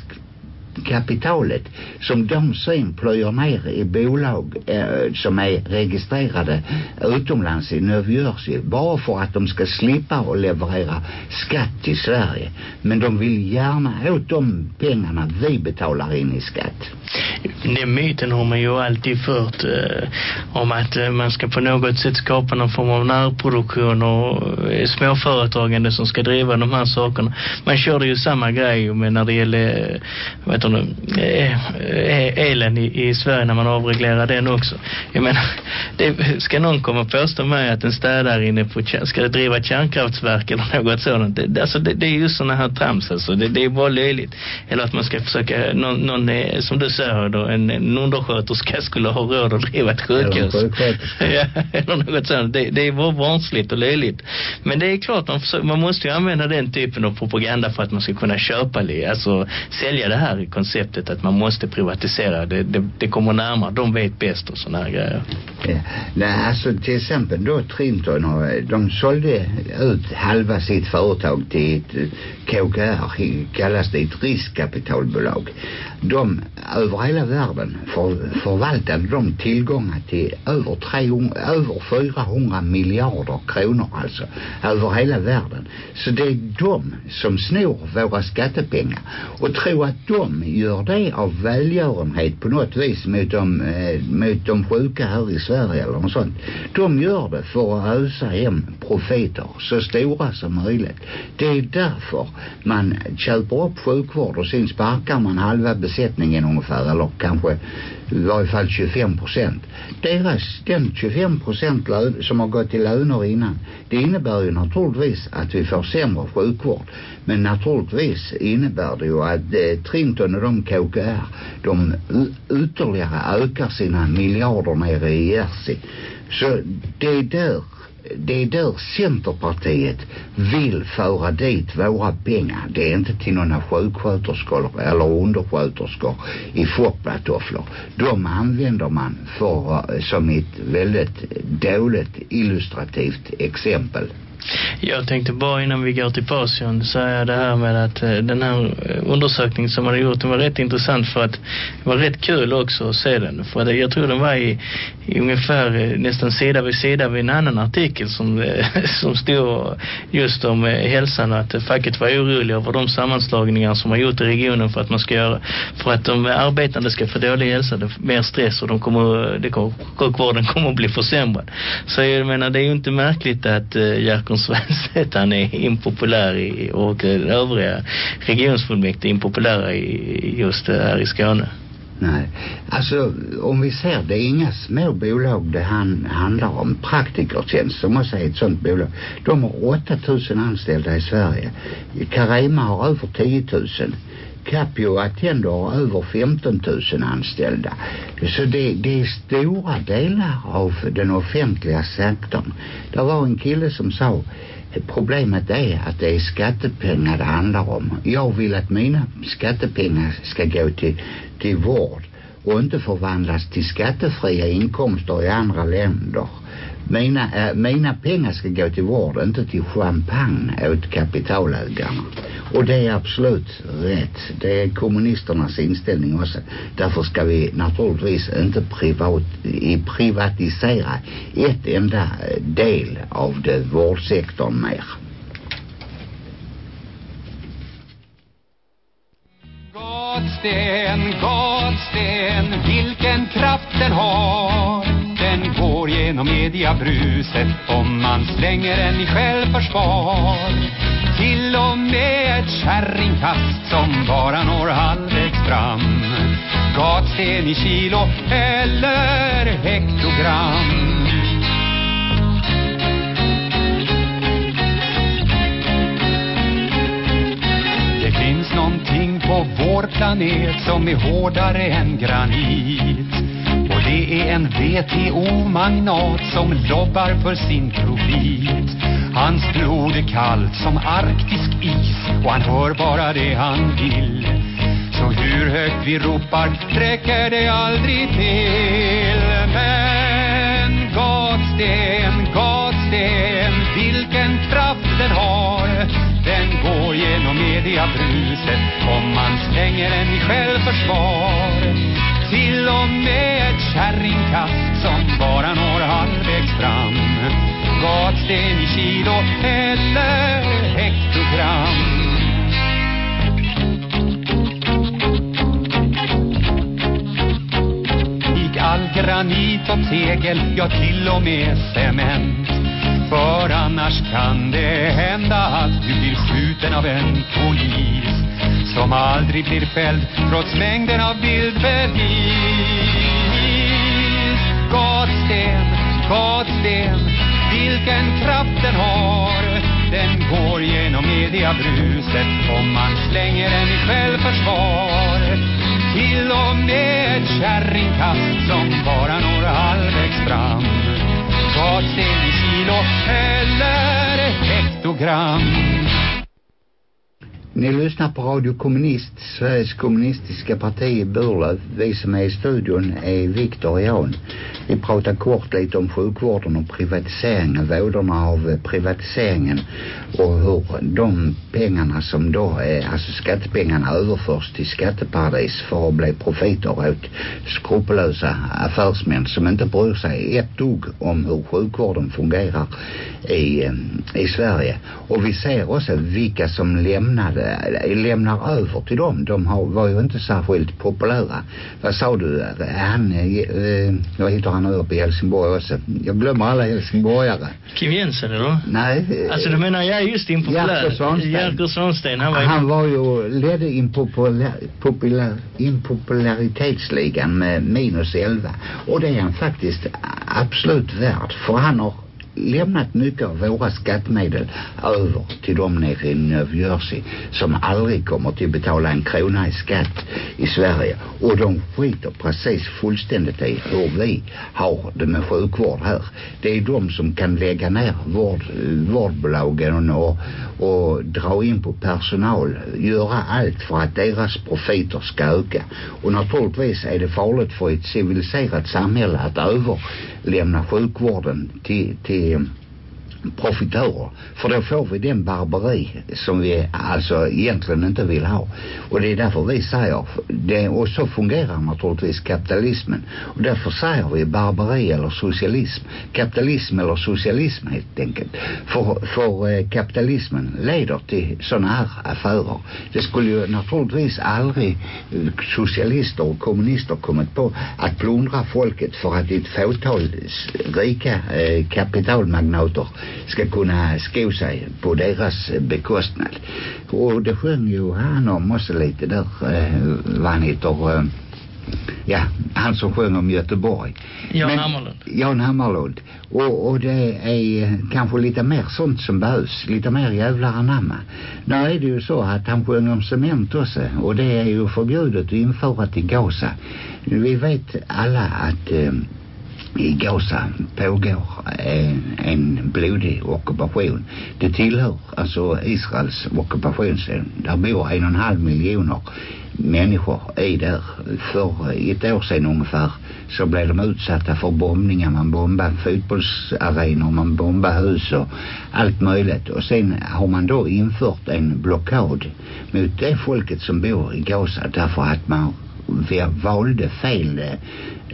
kapitalet som de sen plöjer ner i bolag eh, som är registrerade utomlands i New Jersey bara för att de ska slippa att leverera skatt till Sverige men de vill gärna åt de pengarna vi betalar in i skatt den myten har man ju alltid fört eh, om att eh, man ska på något sätt skapa någon form av närproduktion och eh, småföretagande som ska driva de här sakerna. Man körde ju samma grej men när det gäller eh, heter eh, elen i, i Sverige när man avreglerar den också. Jag menar, det, ska någon komma och påstå mig att en städare inne på ska driva ett kärnkraftsverk eller något sådant. Det, alltså det, det är ju sådana här trams alltså. Det, det är bara löjligt. Eller att man ska försöka, någon, någon som du säger då, en, en undersköterska skulle ha råd att driva ett sjukhus. [LAUGHS] ja, eller något sånt. Det, det är bara vanskligt och löjligt. Men det är klart, man, försöker, man måste ju använda den typen av propaganda för att man ska kunna köpa det. Alltså sälja det här konceptet att man måste privatisera. Det, det, det kommer närmare. De vet bäst och sådana här grejer. Ja. Nej, alltså till exempel då Trinton och eh, de sålde ut halva sitt företag till ett eh, KKR kallas det ett riskkapitalbolag. De över hela världen för, förvaltade de tillgångar till över, 300, över 400 miljarder kronor alltså över hela världen så det är de som snor våra skattepengar och tror att de gör det av välgörenhet på något vis mot de, eh, mot de sjuka här i Sverige eller något sånt. De gör det för att ösa hem profiter så stora som möjligt. Det är därför man köper upp sjukvård och sen sparkar man halva besättningen ungefär eller kanske i varje fall 25 procent. Deras, den 25 procent som har gått till löner innan det innebär ju naturligtvis att vi får sämre sjukvård. Men naturligtvis innebär det ju att eh, Trinton och de KKR de ytterligare ökar sina miljarder nere i Jersey. Så det är där det är där Centerpartiet vill föra dit våra pengar. Det är inte till några sjuksköterskor eller undersköterskor i foppatofflor. De använder man för, eh, som ett väldigt dåligt illustrativt exempel. Jag tänkte bara innan vi går till pausen säga det här med att eh, den här eh, undersökningen som man har gjort den var rätt intressant för att det var rätt kul också att se den. För att jag tror den var i, i ungefär eh, nästan sida vid sida vid en annan artikel som, [LAUGHS] som stod just om hälsan och att facket var oroliga över de sammanslagningar som har gjort i regionen för att man ska göra för att de arbetande ska få dålig hälsa, mer stress och de kommer, det kommer, sjukvården kommer att bli försämrad. Så jag menar det är ju inte märkligt att Jerker Jerkon Svensson han är impopulär i, och övriga regionsfullmäktige impopulära i, just här i Skåne. Nej, alltså om vi ser det är inga små bolag det han, handlar om. Praktikertjänst som man säger ett sånt bolag. De har 8000 anställda i Sverige. Carema har över 10 000. Capio Attendo har över 15 000 anställda. Så det, det är stora delar av den offentliga sektorn. Det var en kille som sa problemet är att det är skattepengar det handlar om. Jag vill att mina skattepengar ska gå till, till vård och inte förvandlas till skattefria inkomster i andra länder. Mina, äh, mina pengar ska gå till vård, inte till champagne åt kapitalägarna. Och det är absolut rätt. Det är kommunisternas inställning också. Därför ska vi naturligtvis inte privat, eh, privatisera ett enda eh, del av det vårdsektorn mer. Godsten, Godsten, vilken kraft den har den går genom mediabruset om man slänger den i självförsvar. Till och med ett kärringkast som bara når halvvägs fram. Gatsten i kilo eller hektogram. Finns någonting på vår planet som är hårdare än granit. Och det är en WTO-magnat som lobbar för sin profit. Hans blod är kallt som arktisk is och han hör bara det han vill. Så hur högt vi ropar räcker det aldrig till. Men gatsten, gatsten, vilken kraft den har den går genom mediabruset om man slänger den i självförsvar. Till och med kärringkast som bara når halvvägs fram. Gatsten i kilo eller hektogram. Gick all granit och tegel, ja till och med cement för annars kan det hända att du blir skjuten av en polis som aldrig blir fälld trots mängden av bildbevis. Gatsten, gatsten, vilken kraft den har. Den går genom mediabruset om man slänger den i självförsvar. Till och med ett kärringkast som bara når halvvägs fram. Gatsten i kilo eller hektogram. Ni lyssnar på Radio Kommunist, Sveriges kommunistiska parti i Burlöv. Vi som är i studion är Viktor och Jan. Vi pratar kort lite om sjukvården och privatiseringen, vådorna av privatiseringen och hur de pengarna som då är, alltså skattepengarna överförs till skatteparadis för att bli profiter åt skrupellösa affärsmän som inte bryr sig ett dugg om hur sjukvården fungerar i, eh, i Sverige. Och vi ser också vilka som lämnade lämnar över till dem. De har, var ju inte särskilt populära. Vad sa du? Han, eh, vad heter han nu uppe i Helsingborg också? Jag glömmer alla helsingborgare. Kim Jensen eller? Nej. Alltså du menar jag är just impopulär. Jerker Svanstein. Jerker Svanstein. Han var, han var ju, ledde impopulär, populär, impopularitetsligan med minus 11. Och det är han faktiskt absolut värd. För han har lämnat mycket av våra skattemedel över till dem nere i New Jersey som aldrig kommer till betala en krona i skatt i Sverige och de skiter precis fullständigt i hur vi har det med sjukvård här. Det är de som kan lägga ner vård, vårdbolagen och, och dra in på personal, göra allt för att deras profiter ska öka. Och naturligtvis är det farligt för ett civiliserat samhälle att överlämna sjukvården till, till the profitörer. För då får vi den barbari som vi alltså egentligen inte vill ha. Och det är därför vi säger, det, och så fungerar naturligtvis kapitalismen. Och därför säger vi barbari eller socialism. Kapitalism eller socialism helt enkelt. För, för eh, kapitalismen leder till sådana här affärer. Det skulle ju naturligtvis aldrig socialister och kommunister kommit på att plundra folket för att ett fåtal rika eh, kapitalmagnater ska kunna sko sig på deras bekostnad. Och det sjöng ju han om också lite där, eh, vad han heter, eh, ja, han som sjöng om Göteborg. Jan Men, Hammarlund. Jan Hammarlund. Och, och det är kanske lite mer sånt som behövs. Lite mer jävlar anamma. Nu är det ju så att han sjöng om cement också. Och det är ju förbjudet att införa till Gaza. Vi vet alla att eh, i Gaza pågår en, en blodig ockupation. Det tillhör alltså Israels ockupationszon. Där bor en och en halv miljoner människor i där. För ett år sedan ungefär så blev de utsatta för bombningar. Man bombade fotbollsarenor, man bombade hus och allt möjligt. Och sen har man då infört en blockad mot det folket som bor i Gaza därför att man valde fel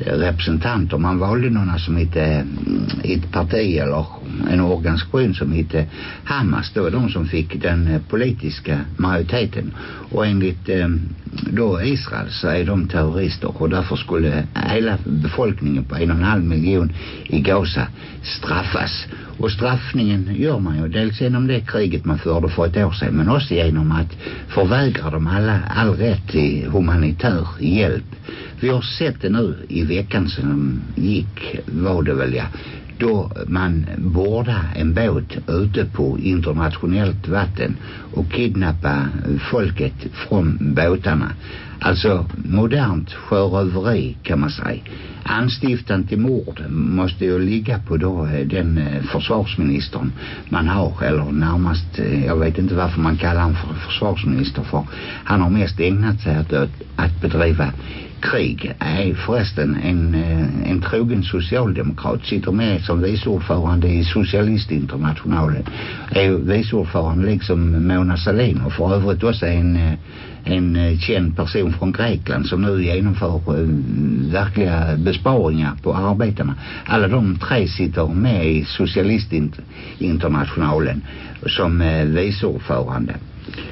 representanter. Man valde några som hette mm, ett parti eller en organisation som hette Hamas. Det var de som fick den eh, politiska majoriteten. Och enligt eh, då Israel så är de terrorister och därför skulle hela befolkningen på en och en halv miljon i Gaza straffas. Och straffningen gör man ju dels genom det kriget man förde för ett år sedan men också genom att förvägra dem alla, all rätt till humanitär hjälp. Vi har sett det nu i veckan som gick var det väl ja då man bordar en båt ute på internationellt vatten och kidnappa folket från båtarna. Alltså modernt sjöröveri kan man säga. Anstiftan till mord måste ju ligga på då eh, den eh, försvarsministern man har eller närmast, eh, jag vet inte varför man kallar honom för försvarsminister för han har mest ägnat sig åt att bedriva krig är förresten en, en trogen socialdemokrat sitter med som viceordförande i Socialistinternationalen är viceordförande liksom Mona Sahlin och för övrigt också en en eh, känd person från Grekland som nu genomför eh, verkliga besparingar på arbetarna. Alla de tre sitter med i Socialistinternationalen som eh, viceordförande.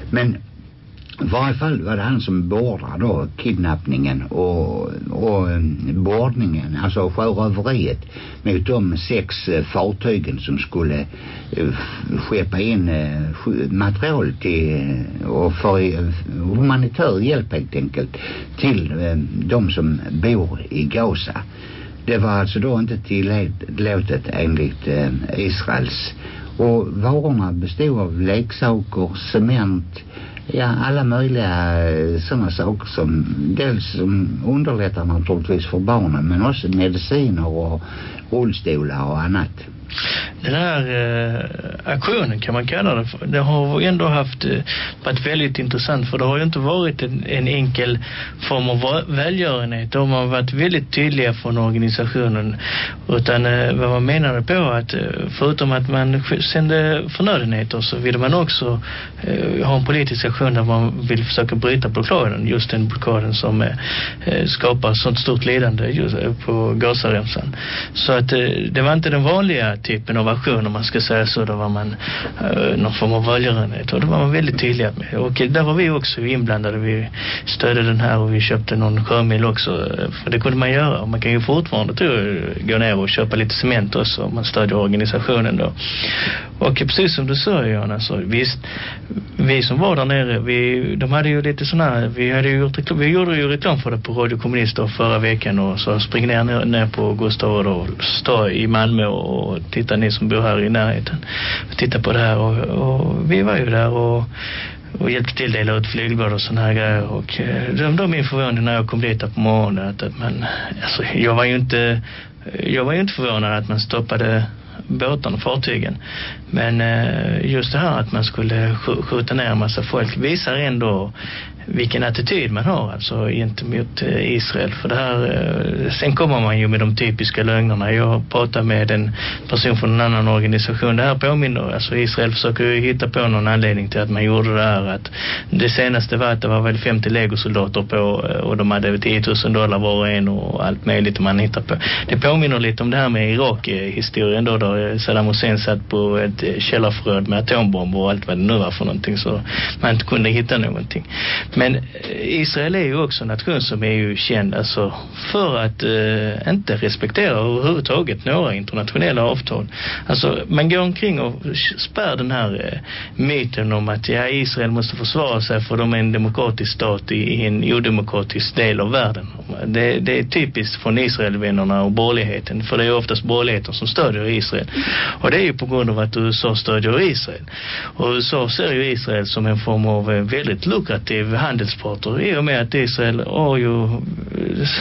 Men i varje fall var det han som bordade då kidnappningen och, och eh, bordningen, alltså sjöröveriet mot de sex eh, fartygen som skulle eh, skeppa in eh, material till eh, och för eh, humanitär hjälp helt enkelt till de som bor i Gaza. Det var alltså då inte tillåtet enligt Israels och varorna bestod av leksaker, cement, ja, alla möjliga eh, sådana saker som dels som underlättar naturligtvis för barnen men också mediciner och rullstolar och annat den här eh, aktionen kan man kalla det för. Det har ändå haft eh, varit väldigt intressant för det har ju inte varit en, en enkel form av välgörenhet. De har varit väldigt tydliga från organisationen utan eh, vad man menade på att eh, förutom att man sände förnödenheter så vill man också eh, ha en politisk aktion där man vill försöka bryta blockaden. Just den blockaden som eh, eh skapar sånt stort lidande just, eh, på Gazaremsan. Så att eh, det var inte den vanliga typen av aktion om man ska säga så. Då var man uh, någon form av välgörenhet och det var man väldigt tydliga med. Och där var vi också inblandade. Vi stödde den här och vi köpte någon sjömil också. För det kunde man göra. Och man kan ju fortfarande tror jag, gå ner och köpa lite cement också om man stödjer organisationen då. Och precis som du sa Jan, alltså, visst, vi som var där nere, vi, de hade ju lite sådana här, vi, hade ju gjort reklam, vi gjorde ju reklam för det på Radio Kommunister förra veckan och så spring ner, ner, ner på Gustav och stå i Malmö och titta ni som bor här i närheten. Titta på det här och, och vi var ju där och och hjälpte till att dela ut flygblad och såna här grejer. Och eh, de, min förvåning förvånade när jag kom dit på morgonen. Att, men alltså, jag var ju inte jag var ju inte förvånad att man stoppade båtarna och fartygen. Men eh, just det här att man skulle skjuta ner en massa folk visar ändå vilken attityd man har alltså gentemot eh, Israel. För det här eh, sen kommer man ju med de typiska lögnerna. Jag pratar med en person från en annan organisation. Det här påminner alltså Israel försöker ju hitta på någon anledning till att man gjorde det här att det senaste var att det var väl 50 legosoldater på eh, och de hade 10 000 dollar var och en och allt möjligt man hittar på. Det påminner lite om det här med Irak-historien då då Saddam Hussein satt på ett källarförråd med atombomber och allt vad det nu var för någonting så man inte kunde hitta någonting men eh, Israel är ju också en nation som är ju känd alltså för att eh, inte respektera överhuvudtaget några internationella avtal. Alltså man går omkring och spär den här eh, myten om att ja, Israel måste försvara sig för de är en demokratisk stat i, i en odemokratisk del av världen. Det, det är typiskt från Israelvännerna och borgerligheten för det är oftast borgerligheten som stödjer Israel. Och det är ju på grund av att USA stödjer Israel. Och USA ser ju Israel som en form av eh, väldigt lukrativ handelspartner i och med att Israel har ju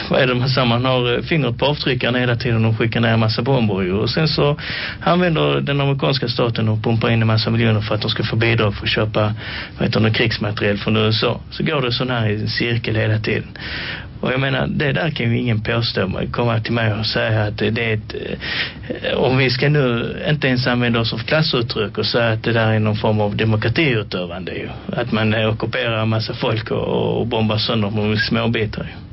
vad är det man säger, man har eh, fingret på avtryckarna hela tiden och skickar ner en massa bomber ju. Och sen så använder den amerikanska staten och pumpar in en massa miljoner för att de ska få bidrag för att köpa vad heter det, krigsmateriel från USA. Så går det sån här i en cirkel hela tiden och jag menar, det där kan ju ingen påstå komma till mig och säga att det, är ett, eh, om vi ska nu inte ens använda oss av klassuttryck och säga att det där är någon form av demokratiutövande ju. Att man ockuperar en massa folk och, och bombar sönder med småbitar ju.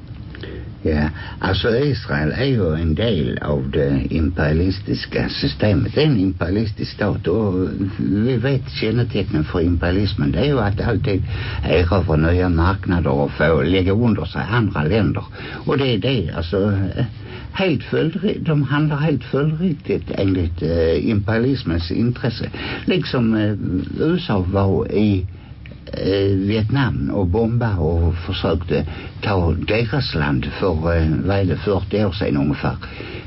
Ja, alltså Israel är ju en del av det imperialistiska systemet. Det är en imperialistisk stat och vi vet kännetecknen för imperialismen. Det är ju att alltid erövra nya marknader och få lägga under sig andra länder. Och det är det, alltså helt följdriktigt, de handlar helt följdriktigt enligt eh, imperialismens intresse. Liksom eh, USA var i Eh, Vietnam och bomba och försökte ta deras land för eh, vad är det, 40 år sedan ungefär.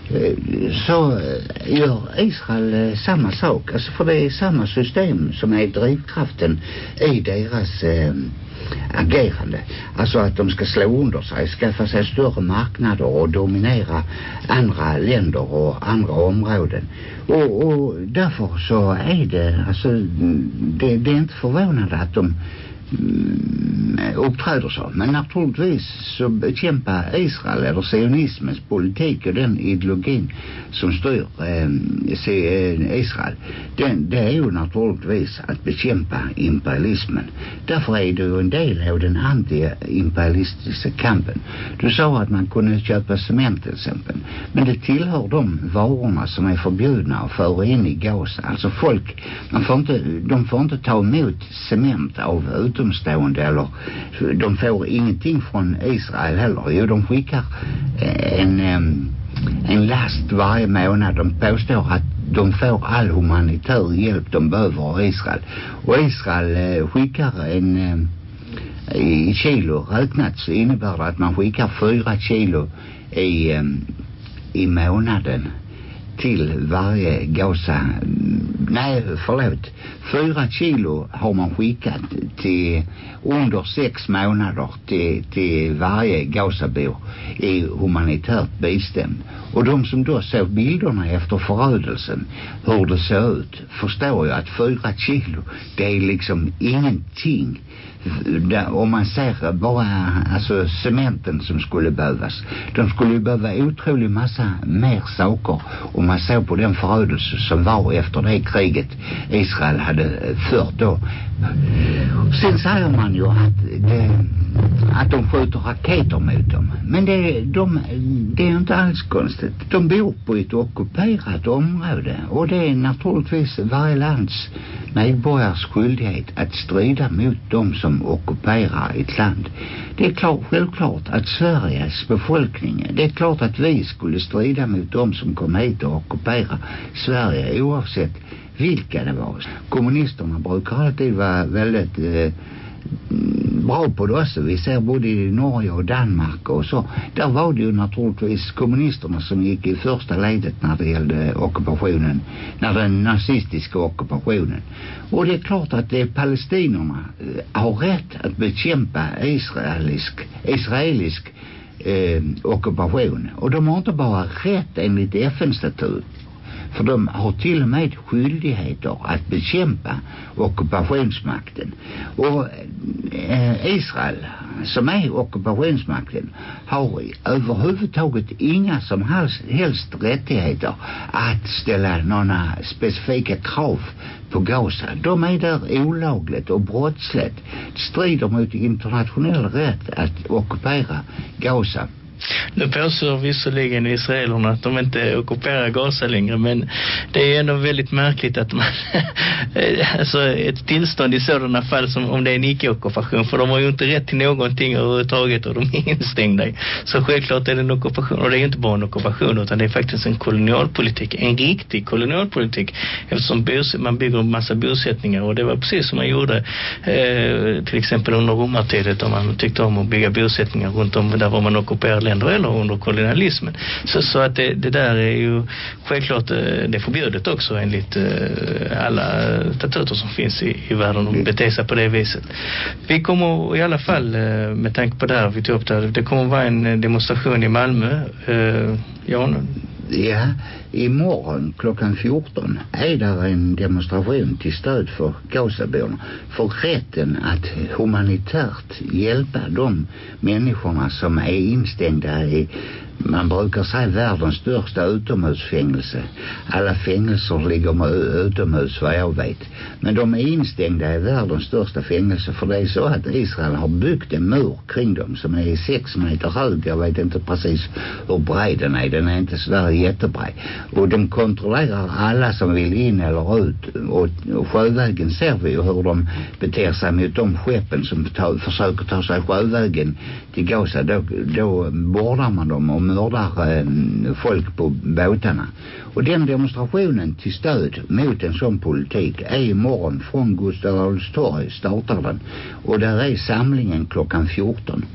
Eh, så eh, gör Israel eh, samma sak. Alltså för det är samma system som är drivkraften i deras eh, agerande. Alltså att de ska slå under sig, skaffa sig större marknader och dominera andra länder och andra områden. Och, och därför så är det, alltså det, det är inte förvånande att de Mm, eh, uppträder så. Men naturligtvis så bekämpa Israel eller sionismens politik och den ideologin som styr eh, eh, Israel. Den, det är ju naturligtvis att bekämpa imperialismen. Därför är det ju en del av den anti-imperialistiska kampen. Du sa att man kunde köpa cement till exempel. Men det tillhör de varorna som är förbjudna att föra in i gas. Alltså folk, man får inte, de får inte ta emot cement av utomstående eller de får ingenting från Israel heller. Jo, de skickar eh, en, eh, en last varje månad. De påstår att de får all humanitär hjälp de behöver av Israel. Och Israel eh, skickar en i kilo räknat så innebär det att man skickar fyra kilo i, i månaden till varje Gaza nej förlåt. Fyra kilo har man skickat till under sex månader till, till varje Gazabor i humanitärt bistånd. Och de som då såg bilderna efter förödelsen hur det såg ut förstår ju att fyra kilo det är liksom ingenting om man ser bara alltså cementen som skulle behövas. De skulle ju behöva otrolig massa mer saker. Om man såg på den förödelse som var efter det kriget Israel hade fört då sen säger man ju att det, att de skjuter raketer mot dem men det, de, det är inte alls konstigt. De bor på ett ockuperat område. Och det är naturligtvis varje lands medborgars skyldighet att strida mot de som ockuperar ett land. Det är klart, självklart att Sveriges befolkning det är klart att vi skulle strida mot de som kom hit och ockupera Sverige oavsett vilka det var. Kommunisterna brukar alltid vara väldigt eh, Mm, bra på det också. Vi ser både i Norge och Danmark och så. Där var det ju naturligtvis kommunisterna som gick i första ledet när det gällde ockupationen. När den nazistiska ockupationen. Och det är klart att det är palestinerna eh, har rätt att bekämpa israelisk, israelisk eh, ockupation. Och de har inte bara rätt enligt FN-statut för de har till och med skyldigheter att bekämpa ockupationsmakten. Och eh, Israel som är ockupationsmakten har överhuvudtaget inga som helst rättigheter att ställa några specifika krav på Gaza. De är där olagligt och brottsligt. Strider mot internationell rätt att ockupera Gaza. Nu påstår visserligen israelerna att de inte ockuperar Gaza längre men det är ändå väldigt märkligt att man [LAUGHS] alltså ett tillstånd i sådana fall som om det är en icke-ockupation för de har ju inte rätt till någonting överhuvudtaget och de är instängda. Så självklart är det en ockupation och det är inte bara en ockupation utan det är faktiskt en kolonialpolitik en riktig kolonialpolitik eftersom man bygger en massa bosättningar. Och det var precis som man gjorde eh, till exempel under romartidet om man tyckte om att bygga bosättningar runt om där var man ockuperade länder eller under kolonialismen. Så, så att det, det där är ju självklart eh, det är förbjudet också enligt eh, alla statuter som finns i, i världen att bete sig på det viset. Vi kommer i alla fall eh, med tanke på det här vi tog upp det, det kommer vara en demonstration i Malmö. Jan, Ja, imorgon klockan 14 är där en demonstration till stöd för Gazaborna. För rätten att humanitärt hjälpa de människorna som är instängda i man brukar säga världens största utomhusfängelse. Alla fängelser ligger med utomhus vad jag vet. Men de är instängda i världens största fängelse för det är så att Israel har byggt en mur kring dem som är sex meter hög. Jag vet inte precis hur bred den är. Den är inte sådär jättebred. Och de kontrollerar alla som vill in eller ut. Och, och sjövägen ser vi ju hur de beter sig mot de skeppen som ta, försöker ta sig sjövägen till Gaza. Då, då bordar man dem och mördar eh, folk på båtarna. Och den demonstrationen till stöd mot en sån politik är imorgon från Gustav Adolfs torg startar den. Och där är samlingen klockan 14.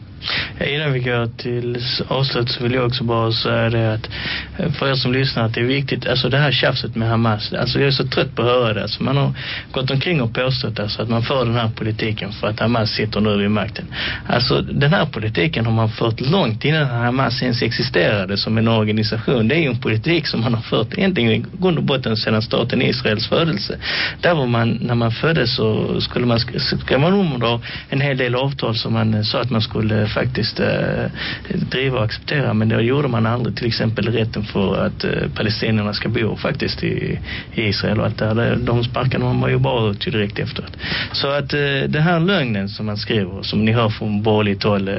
Innan vi går till avslut så vill jag också bara säga det att eh, för er som lyssnar att det är viktigt, alltså det här tjafset med Hamas, alltså jag är så trött på att höra det. Alltså man har gått omkring och påstått alltså att man för den här politiken för att Hamas sitter nu vid makten. Alltså den här politiken har man fört långt innan Hamas ens existerade som en organisation. Det är ju en politik som man har fört egentligen i grund och botten sedan staten Israels födelse. Där var man, när man föddes så skulle man skrev man om då en hel del avtal som man eh, sa att man skulle faktiskt eh, driva och acceptera men det gjorde man aldrig till exempel rätten för att eh, palestinierna ska bo faktiskt i, i Israel och allt det här. De sparkade man ju bara ut direkt efteråt. Så att eh, det här lögnen som man skriver som ni hör från borgerligt håll eh,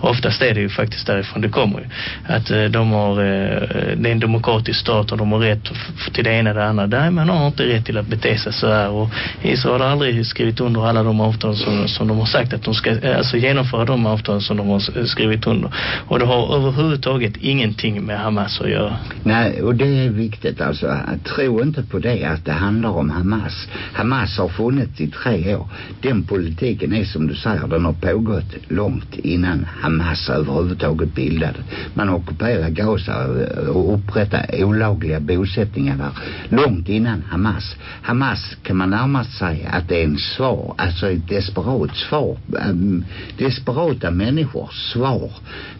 oftast är det ju faktiskt därifrån det kommer ju. Att eh, de har eh, det är en demokratisk stat och de har rätt till det ena och det andra. Där man har inte rätt till att bete sig så här och Israel har aldrig skrivit under alla de avtal som, som de har sagt att de ska eh, alltså genomföra de avtal som de har skrivit under. Och det har överhuvudtaget ingenting med Hamas att göra. Nej, och det är viktigt alltså. Tro inte på det att det handlar om Hamas. Hamas har funnits i tre år. Den politiken är som du säger, den har pågått långt innan Hamas överhuvudtaget bildade. Man ockuperar Gaza och upprättar olagliga bosättningar där långt innan Hamas. Hamas kan man närmast säga att det är en svar, alltså ett desperat svar. Mm, desperata människor svar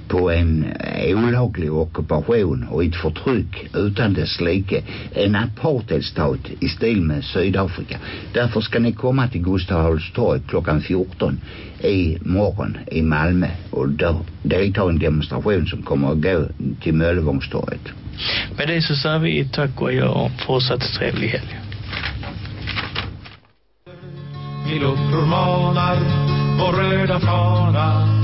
på en olaglig ockupation och ett förtryck utan dess like. En apartheidstat i stil med Sydafrika. Därför ska ni komma till Gustav Adolfs torg klockan 14 i morgon i Malmö och då delta i en demonstration som kommer att gå till Möllevångstorget. Med det så säger vi tack och jag fortsatt trevlig helg. Vi luppror manar vår röda fana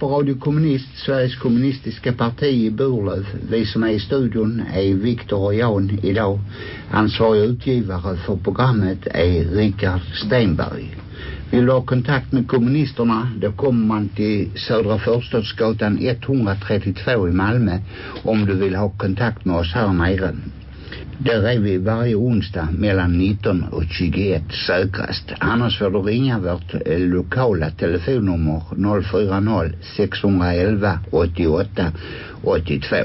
På Radio Kommunist, Sveriges kommunistiska parti i Burlöv. Vi som är i studion är Viktor och Jan idag. Ansvarig utgivare för programmet är Richard Stenberg. Vill du ha kontakt med kommunisterna då kommer man till Södra Förstadsgatan 132 i Malmö om du vill ha kontakt med oss här nere. Där är vi varje onsdag mellan 19 och 21 säkrast. Annars får du ringa vårt eh, lokala telefonnummer 040 611 88 82.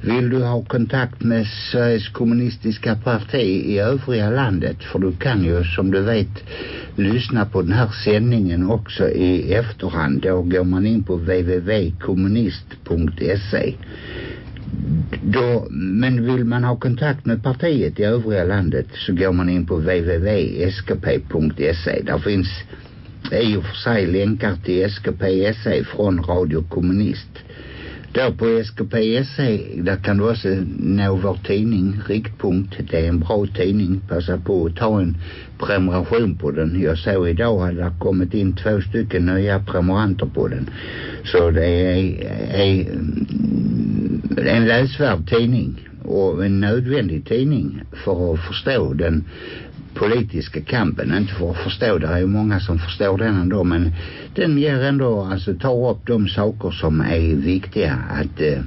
Vill du ha kontakt med Sveriges kommunistiska parti i övriga landet för du kan ju som du vet lyssna på den här sändningen också i efterhand. Då går man in på www.kommunist.se då, men vill man ha kontakt med partiet i övriga landet så går man in på www.skp.se. Där finns i och för sig länkar till SKP-SE från Radio Kommunist. Där på SKP.se där kan du också nå vår tidning Riktpunkt. Det är en bra tidning. Passa på att ta en prenumeration på den. Jag såg idag att det har kommit in två stycken nya prenumeranter på den. Så det är, är mm, en läsvärd tidning och en nödvändig tidning för att förstå den politiska kampen. Inte för att förstå, det är ju många som förstår den ändå men den ger ändå, alltså tar upp de saker som är viktiga att, eh,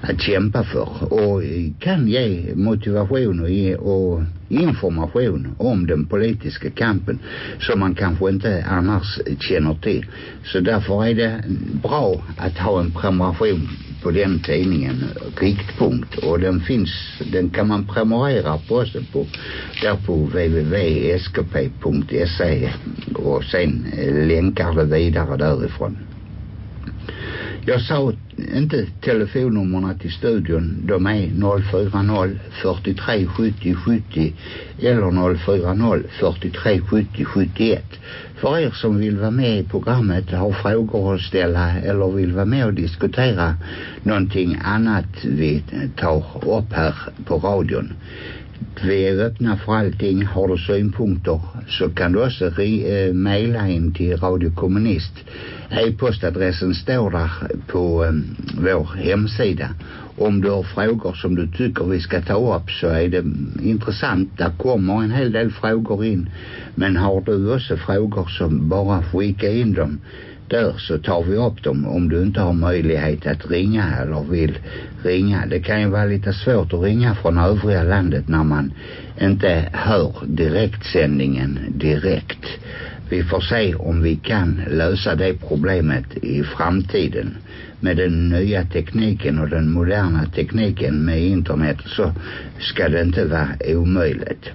att kämpa för och kan ge motivation och, ge, och information om den politiska kampen som man kanske inte annars känner till. Så därför är det bra att ha en prenumeration på den tidningen Riktpunkt och den finns den kan man prenumerera på också på där på www.skp.se och sen eh, länkar det vidare därifrån jag sa inte telefonnummerna till studion. De är 040 43 70 70 eller 040 43 70 71. För er som vill vara med i programmet, har frågor att ställa eller vill vara med och diskutera någonting annat vi tar upp här på radion. Vi är öppna för allting. Har du synpunkter så kan du också eh, mejla in till Radio Kommunist. E-postadressen står där på eh, vår hemsida. Om du har frågor som du tycker vi ska ta upp så är det intressant. Där kommer en hel del frågor in. Men har du också frågor som bara skicka in dem där så tar vi upp dem om du inte har möjlighet att ringa eller vill ringa. Det kan ju vara lite svårt att ringa från övriga landet när man inte hör direktsändningen direkt. Vi får se om vi kan lösa det problemet i framtiden. Med den nya tekniken och den moderna tekniken med internet så ska det inte vara omöjligt.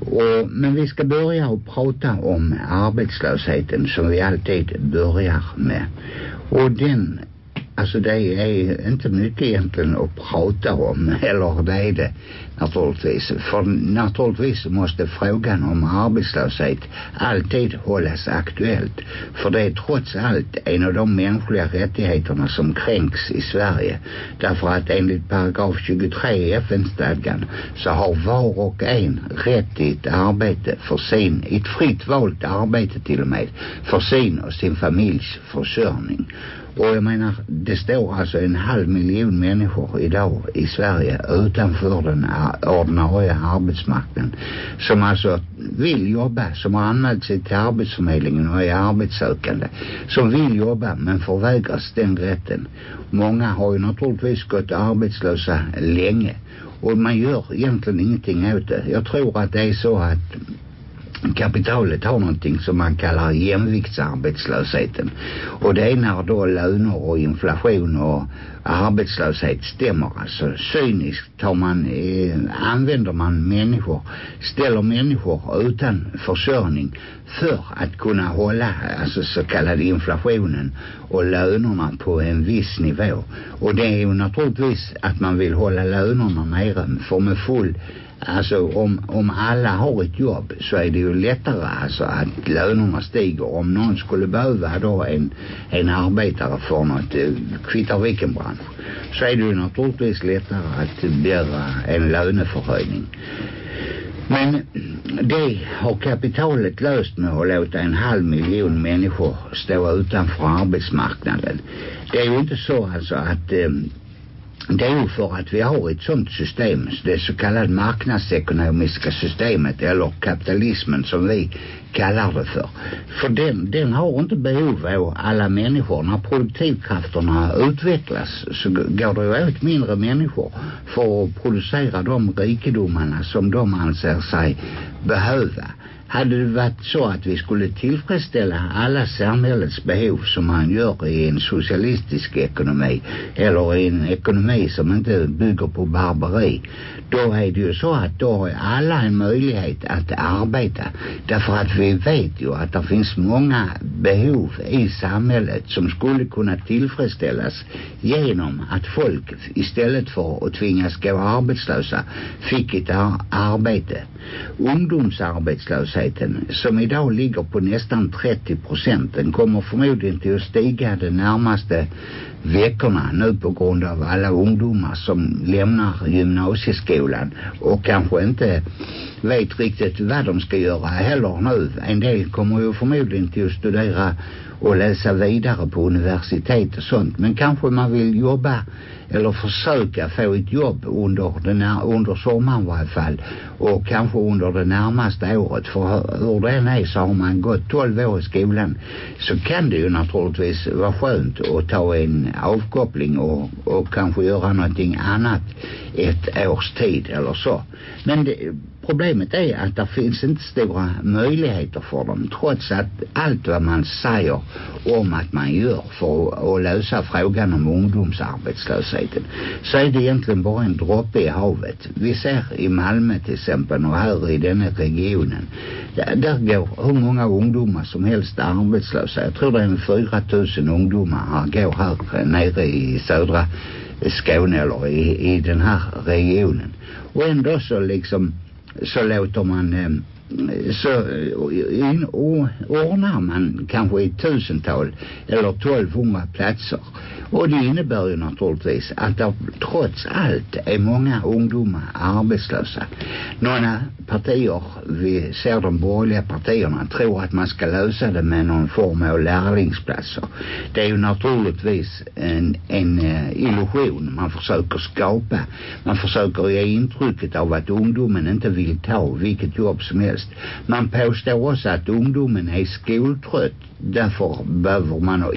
Och, men vi ska börja och prata om arbetslösheten som vi alltid börjar med. Och den Alltså det är inte mycket egentligen att prata om, [LAUGHS] eller det är det naturligtvis. För naturligtvis måste frågan om arbetslöshet alltid hållas aktuellt. För det är trots allt en av de mänskliga rättigheterna som kränks i Sverige. Därför att enligt paragraf 23 i FN-stadgan så har var och en rätt till ett arbete för sin, ett fritt valt arbete till och med, för sin och sin familjs försörjning. Och jag menar, det står alltså en halv miljon människor idag i Sverige utanför den ordinarie arbetsmarknaden. Som alltså vill jobba, som har anmält sig till arbetsförmedlingen och är arbetssökande. Som vill jobba men förvägras den rätten. Många har ju naturligtvis gått arbetslösa länge. Och man gör egentligen ingenting åt det. Jag tror att det är så att kapitalet har någonting som man kallar jämviktsarbetslösheten. Och det är när då löner och inflation och arbetslöshet stämmer. Alltså cyniskt tar man, eh, använder man människor, ställer människor utan försörjning för att kunna hålla alltså så kallade inflationen och lönerna på en viss nivå. Och det är ju naturligtvis att man vill hålla lönerna nere för med full Alltså om, om alla har ett jobb så är det ju lättare alltså att lönerna stiger. Om någon skulle behöva då en, en arbetare för något, eh, kvittar vilken bransch, så är det ju naturligtvis lättare att begära en löneförhöjning. Men det har kapitalet löst med att låta en halv miljon människor stå utanför arbetsmarknaden. Det är ju inte så alltså att eh, det är ju för att vi har ett sånt system, det så kallade marknadsekonomiska systemet eller kapitalismen som vi kallar det för. För den, den har inte behov av alla människor. När produktivkrafterna utvecklas så går det åt mindre människor för att producera de rikedomarna som de anser sig behöva. Hade det varit så att vi skulle tillfredsställa alla samhällets behov som man gör i en socialistisk ekonomi eller i en ekonomi som inte bygger på barbari då är det ju så att då har alla en möjlighet att arbeta. Därför att vi vet ju att det finns många behov i samhället som skulle kunna tillfredsställas genom att folk istället för att tvingas gå arbetslösa fick ett ar arbete ungdomsarbetslösheten som idag ligger på nästan 30 procent den kommer förmodligen till att stiga de närmaste veckorna nu på grund av alla ungdomar som lämnar gymnasieskolan och kanske inte vet riktigt vad de ska göra heller nu. En del kommer ju förmodligen till att studera och läsa vidare på universitet och sånt. Men kanske man vill jobba eller försöka få ett jobb under, den här, under sommaren i varje fall. Och kanske under det närmaste året. För hur det än är så har man gått 12 år i skolan. Så kan det ju naturligtvis vara skönt att ta en avkoppling och, och kanske göra någonting annat ett års tid eller så. Men det, problemet är att det finns inte stora möjligheter för dem trots att allt vad man säger om att man gör för att lösa frågan om ungdomsarbetslösheten så är det egentligen bara en droppe i havet. Vi ser i Malmö till exempel och här i denna regionen där, där går hur många ungdomar som helst arbetslösa. Jag tror det är 4 000 ungdomar här går här nere i södra Skåne eller i, i den här regionen. Och ändå så liksom så låter man ehm, så eh, in, ordnar man kanske ett tusental eller 1200 platser och det innebär ju naturligtvis att det trots allt är många ungdomar arbetslösa. Några partier vi ser de borgerliga partierna tror att man ska lösa det med någon form av lärlingsplatser. Det är ju naturligtvis en, en eh, illusion. Man försöker skapa man försöker ge intrycket av att ungdomen inte vill ta vilket jobb som helst. Man påstår också att ungdomen är skoltrött därför behöver man ha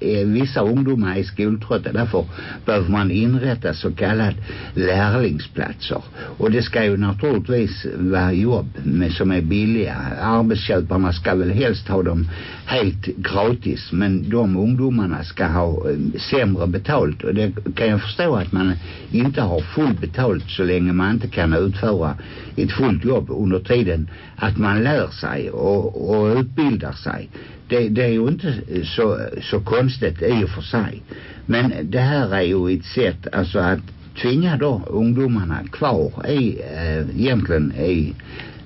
eh, vissa ungdomar är skoltrötta. Därför behöver man inrätta så kallad lärlingsplatser. Och det ska ju naturligtvis vara jobb med, som är billiga. Arbetsköparna ska väl helst ha dem helt gratis men de ungdomarna ska ha eh, sämre betalt. Och det kan jag förstå att man inte har fullt betalt så länge man inte kan utföra ett fullt jobb under tiden att man lär sig och, och utbildar sig det, det är ju inte eh, så, så konstigt i och för sig. Men det här är ju ett sätt alltså att tvinga då ungdomarna kvar i äh, egentligen i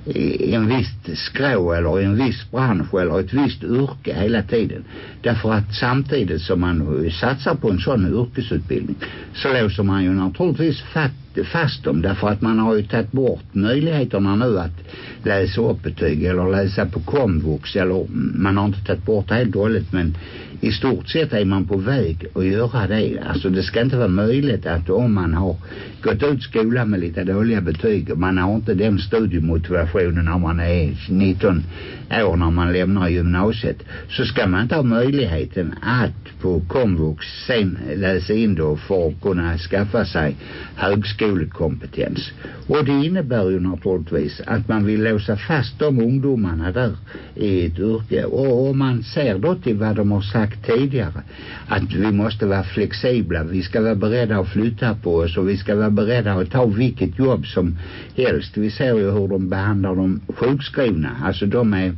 i en visst skrå eller i en viss bransch eller ett visst yrke hela tiden. Därför att samtidigt som man satsar på en sån yrkesutbildning så låser man ju naturligtvis fast, fast dem. Därför att man har ju tagit bort möjligheterna nu att läsa upp betyg eller läsa på komvux eller mm, man har inte tagit bort det helt dåligt men i stort sett är man på väg att göra det. Alltså det ska inte vara möjligt att om man har gått ut skolan med lite dåliga betyg och man har inte den studiemotivationen när man är 19 år när man lämnar gymnasiet så ska man inte ha möjligheten att på komvux sen läsa in då för att kunna skaffa sig högskolekompetens. Och det innebär ju naturligtvis att man vill låsa fast de ungdomarna där i ett yrke. Och om man ser då till vad de har sagt sagt tidigare. Att vi måste vara flexibla. Vi ska vara beredda att flytta på oss och vi ska vara beredda att ta vilket jobb som helst. Vi ser ju hur de behandlar de sjukskrivna. Alltså de är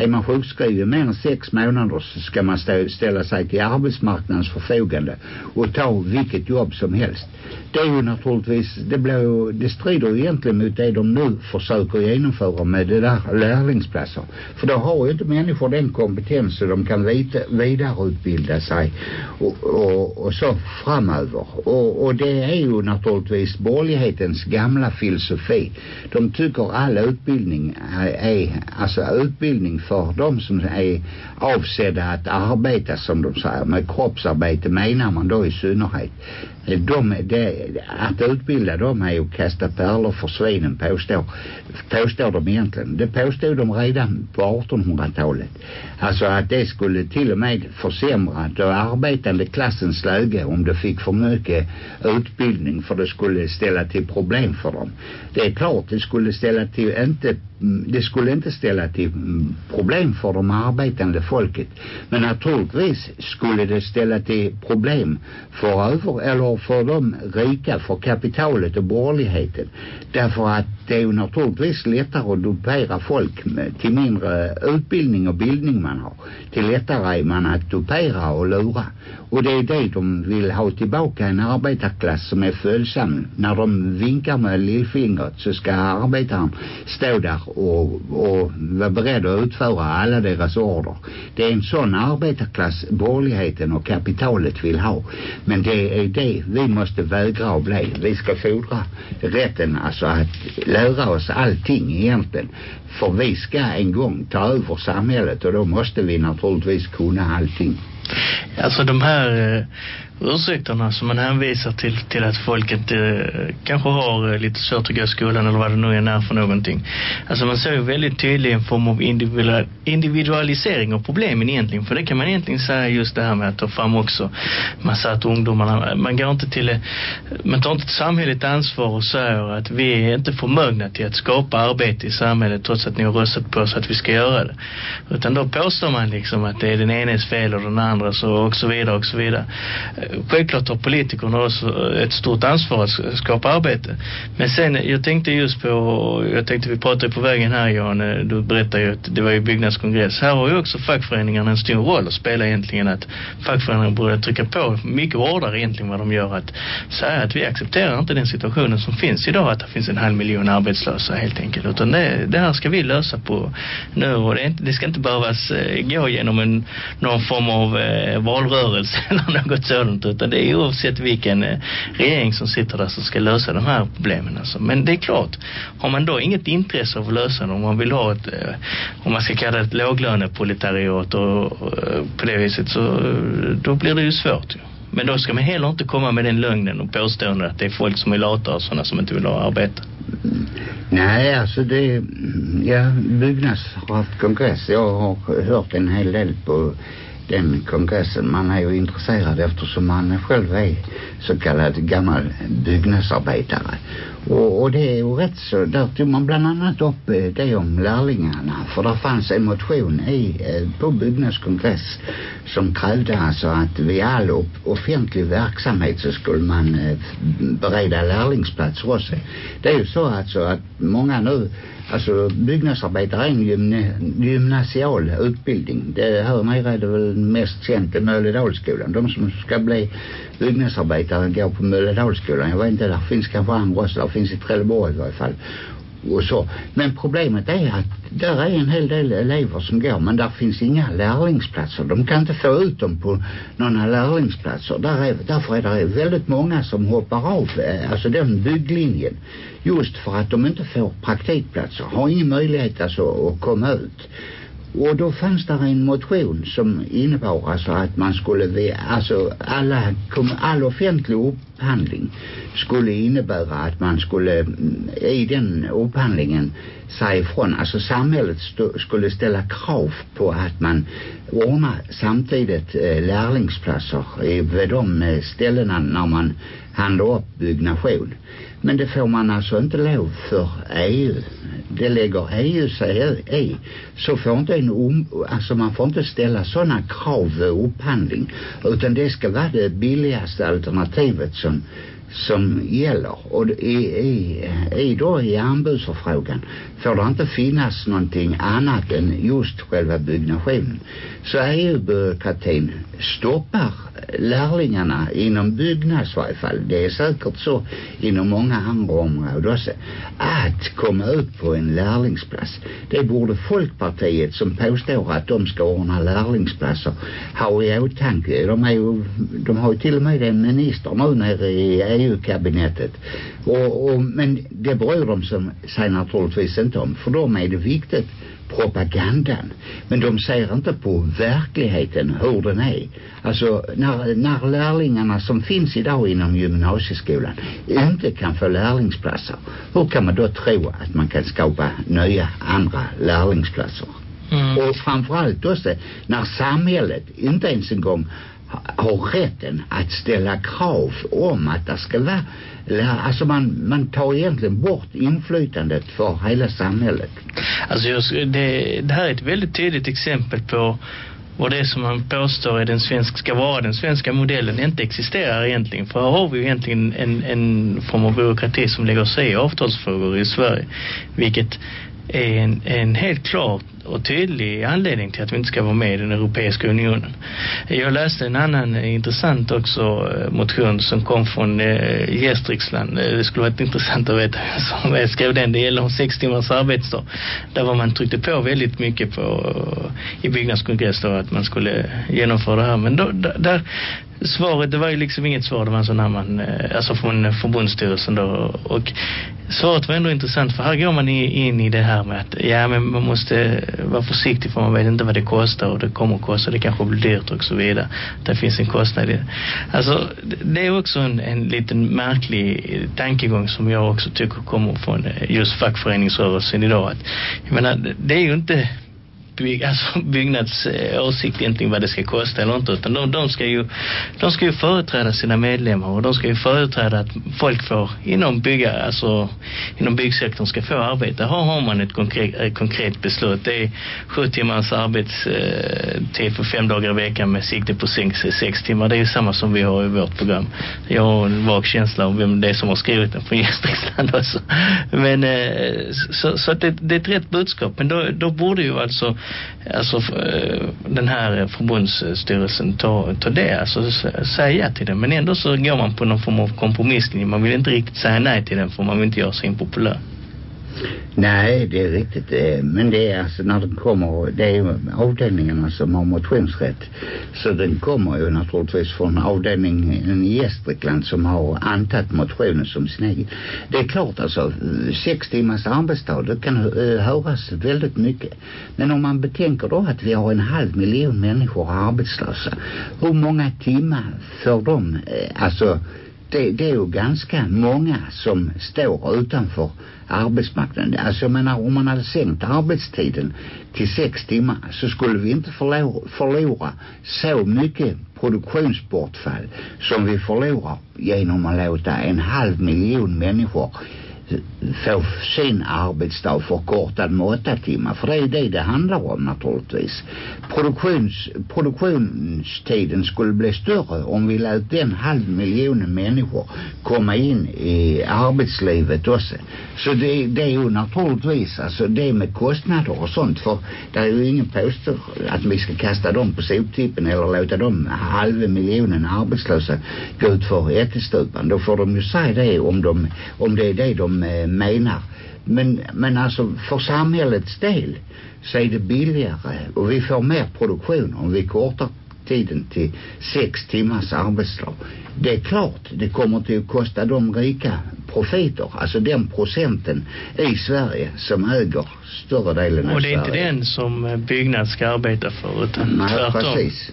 är man sjukskriven mer än sex månader så ska man stå, ställa sig till arbetsmarknadens förfogande och ta vilket jobb som helst. Det är ju naturligtvis, det blir det strider ju egentligen mot det de nu försöker genomföra med det där lärlingsplatser. För då har ju inte människor den kompetensen de kan vita, vidareutbilda sig och, och, och så framöver. Och, och det är ju naturligtvis borgerlighetens gamla filosofi. De tycker all utbildning är, är alltså utbildning för de som är avsedda att arbeta som de säger. Med kroppsarbete menar man då i synnerhet. De, det, att utbilda dem är att kasta pärlor för svinen påstår, påstår de egentligen. Det påstod de redan på 1800-talet. Alltså att det skulle till och med försämra det arbetande klassens läge om det fick för mycket utbildning för det skulle ställa till problem för dem. Det är klart det skulle ställa till inte Mm, det skulle inte ställa till mm, problem för de arbetande folket. Men naturligtvis skulle det ställa till problem för över, eller för de rika, för kapitalet och borgerligheten. Därför att det är ju naturligtvis lättare att dupera folk till mindre utbildning och bildning man har. Till lättare är man att dupera och lura. Och det är det de vill ha tillbaka en arbetarklass som är följsam. När de vinkar med lillfingret så ska arbetaren stå där och, och vara beredd att utföra alla deras order. Det är en sån arbetarklass borgerligheten och kapitalet vill ha. Men det är det vi måste vägra att bli. Vi ska fordra rätten alltså att lära oss allting egentligen. För vi ska en gång ta över samhället och då måste vi naturligtvis kunna allting. Alltså de här eh, ursäkterna som man hänvisar till, till att folk inte eh, kanske har eh, lite svårt att gå i skolan eller vad det nu än är för någonting. Alltså man ser ju väldigt tydligt en form av individualisering av problemen egentligen. För det kan man egentligen säga just det här med att ta fram också man säger att ungdomarna, man går inte till, eh, man tar inte ett samhälleligt ansvar och säger att vi är inte förmögna till att skapa arbete i samhället trots att ni har röstat på oss att vi ska göra det. Utan då påstår man liksom att det är den enes fel och den andra så och så vidare och så vidare självklart har politikerna också eh, ett stort ansvar att skapa arbete. Men sen, eh, jag tänkte just på, jag tänkte vi pratade på vägen här Jan, eh, du berättade ju att det var ju byggnadskongress. Här har ju också fackföreningarna en stor roll att spela egentligen att fackföreningarna borde trycka på mycket hårdare egentligen vad de gör att säga att vi accepterar inte den situationen som finns idag att det finns en halv miljon arbetslösa helt enkelt utan det, det här ska vi lösa på nu och det, det ska inte behövas gå genom en, någon form av eh, valrörelse [LAUGHS] eller något sådant utan det är oavsett vilken eh, regering som sitter där som ska lösa de här problemen alltså. men det är klart har man då inget intresse av att lösa dem om man vill ha ett eh, om man ska kalla det ett låglöneproletariat och, eh, på det viset så då blir det ju svårt ju. Men då ska man heller inte komma med den lögnen och påstående att det är folk som är lata och sådana som inte vill ha arbete. Nej, alltså det, ja, Byggnads har haft kongress. Jag har hört en hel del på den kongressen. Man är ju intresserad eftersom man själv är så kallad gammal byggnadsarbetare. Och, och det är ju rätt så, där tog man bland annat upp eh, det om lärlingarna. För där fanns en motion i, eh, på byggnadskongress som krävde alltså att vid all offentlig verksamhet så skulle man eh, bereda lärlingsplatser också. Det är ju så alltså att många nu Alltså byggnadsarbetare är en gymna, gymnasial utbildning. Det här nere är det väl mest känt i Mölledalsskolan. De som ska bli byggnadsarbetare går på Mölledalsskolan. Jag vet inte, där finns kanske andra också. Finns i Trelleborg i varje fall. Och så. Men problemet är att där är en hel del elever som går men där finns inga lärlingsplatser. De kan inte få ut dem på några lärlingsplatser. Där är, därför är det väldigt många som hoppar av eh, alltså den bygglinjen. Just för att de inte får praktikplatser. Har ingen möjlighet alltså att komma ut. Och då fanns där en motion som innebar alltså att man skulle, alltså alla, all offentlig upphandling skulle innebära att man skulle mm, i den upphandlingen säga ifrån, alltså samhället stå, skulle ställa krav på att man ordnar samtidigt eh, lärlingsplatser vid de eh, ställena när man handlar upp byggnation. Men det får man alltså inte lov för EU. Det lägger EU sig i. Så får inte en om, alltså man får inte ställa sådana krav vid upphandling. Utan det ska vara det billigaste alternativet som som gäller. Och i, i, i då i anbudsförfrågan. Får det inte finnas någonting annat än just själva byggnationen så EU-byråkratin stoppar lärlingarna inom byggnads varje fall. Det är säkert så inom många andra områden också. Att komma ut på en lärlingsplats det borde Folkpartiet som påstår att de ska ordna lärlingsplatser ha i åtanke. De, är ju, de har ju till och med en minister nu nere i EU-kabinettet och, och, men det bryr de som, sig naturligtvis inte om för dem är det viktigt propagandan. Men de ser inte på verkligheten hur den är. Alltså när, när lärlingarna som finns idag inom gymnasieskolan inte kan få lärlingsplatser hur kan man då tro att man kan skapa nya andra lärlingsplatser? Mm. och framförallt också när samhället inte ens en gång har rätten att ställa krav om att det ska vara alltså man, man tar egentligen bort inflytandet för hela samhället alltså just, det, det här är ett väldigt tydligt exempel på vad det som man påstår är den svenska, ska vara den svenska modellen inte existerar egentligen. För här har vi ju egentligen en, en form av byråkrati som lägger sig i avtalsfrågor i Sverige. Vilket är en, en helt klart och tydlig anledning till att vi inte ska vara med i den Europeiska unionen. Jag läste en annan intressant också eh, motion som kom från eh, Gästrikland. Eh, det skulle vara intressant att veta som jag skrev den. Det gäller om sex timmars arbetsdag. Där var man tryckte på väldigt mycket på eh, i byggnadskongress då att man skulle genomföra det här. Men då, där, svaret, det var ju liksom inget svar. Det var alltså en sån här man, eh, alltså från förbundsstyrelsen då. Och svaret var ändå intressant för här går man in i det här med att ja men man måste vara försiktig för man vet inte vad det kostar och det kommer att kosta, det kanske blir dyrt och så vidare. Det finns en kostnad i det. Alltså det är också en, en liten märklig tankegång som jag också tycker kommer från eh, just fackföreningsrörelsen idag. Att, jag menar, det är ju inte bygg, alltså Byggnads åsikt egentligen vad det ska kosta eller inte utan de, de, ska ju, de ska ju företräda sina medlemmar och de ska ju företräda att folk får inom bygga alltså inom byggsektorn ska få arbete. Här har man ett konkret, ett konkret beslut. Det är sju timmars arbetstid eh, för fem dagar i veckan med sikte på sex, sex timmar. Det är ju samma som vi har i vårt program. Jag har en vag känsla av vem det är som har skrivit den från [LAUGHS] Gästrikland också. Men eh, så, så att det, det är ett rätt budskap. Men då, då borde ju alltså alltså eh, den här förbundsstyrelsen ta, ta det, alltså säga till den. Men ändå så går man på någon form av kompromisslinje. Man vill inte riktigt säga nej till den för man vill inte göra sig impopulär. Nej, det är riktigt. Eh, men det är alltså när den kommer, det är avdelningarna alltså, som har motionsrätt. Så den kommer ju naturligtvis från avdelningen i Gästrikland som har antagit motionen som sin egen. Det är klart alltså, sex timmars arbetsdag, det kan eh, höras väldigt mycket. Men om man betänker då att vi har en halv miljon människor arbetslösa. Hur många timmar för dem, eh, alltså det, det är ju ganska många som står utanför arbetsmarknaden. Alltså jag menar om man hade sänkt arbetstiden till sex timmar så skulle vi inte förlora, förlora så mycket produktionsbortfall som vi förlorar genom att låta en halv miljon människor få sin arbetsdag förkortad med åtta timmar för det är det det handlar om naturligtvis. Produktions, produktionstiden skulle bli större om vi lät den halv miljonen människor komma in i arbetslivet också. Så det, det är ju naturligtvis alltså det med kostnader och sånt för det är ju ingen påstår att vi ska kasta dem på soptippen eller låta dem halva miljonen arbetslösa gå ut för ättestupan. Då får de ju säga det om, de, om det är det de eh, menar men, men alltså för samhällets del så är det billigare och vi får mer produktion om vi kortar tiden till sex timmars arbetsdag. Det är klart, det kommer till att kosta de rika profiter, alltså den procenten i Sverige som äger större delen av Sverige. Och det är inte den som byggnad ska arbeta för utan Nej, tvärtom. precis.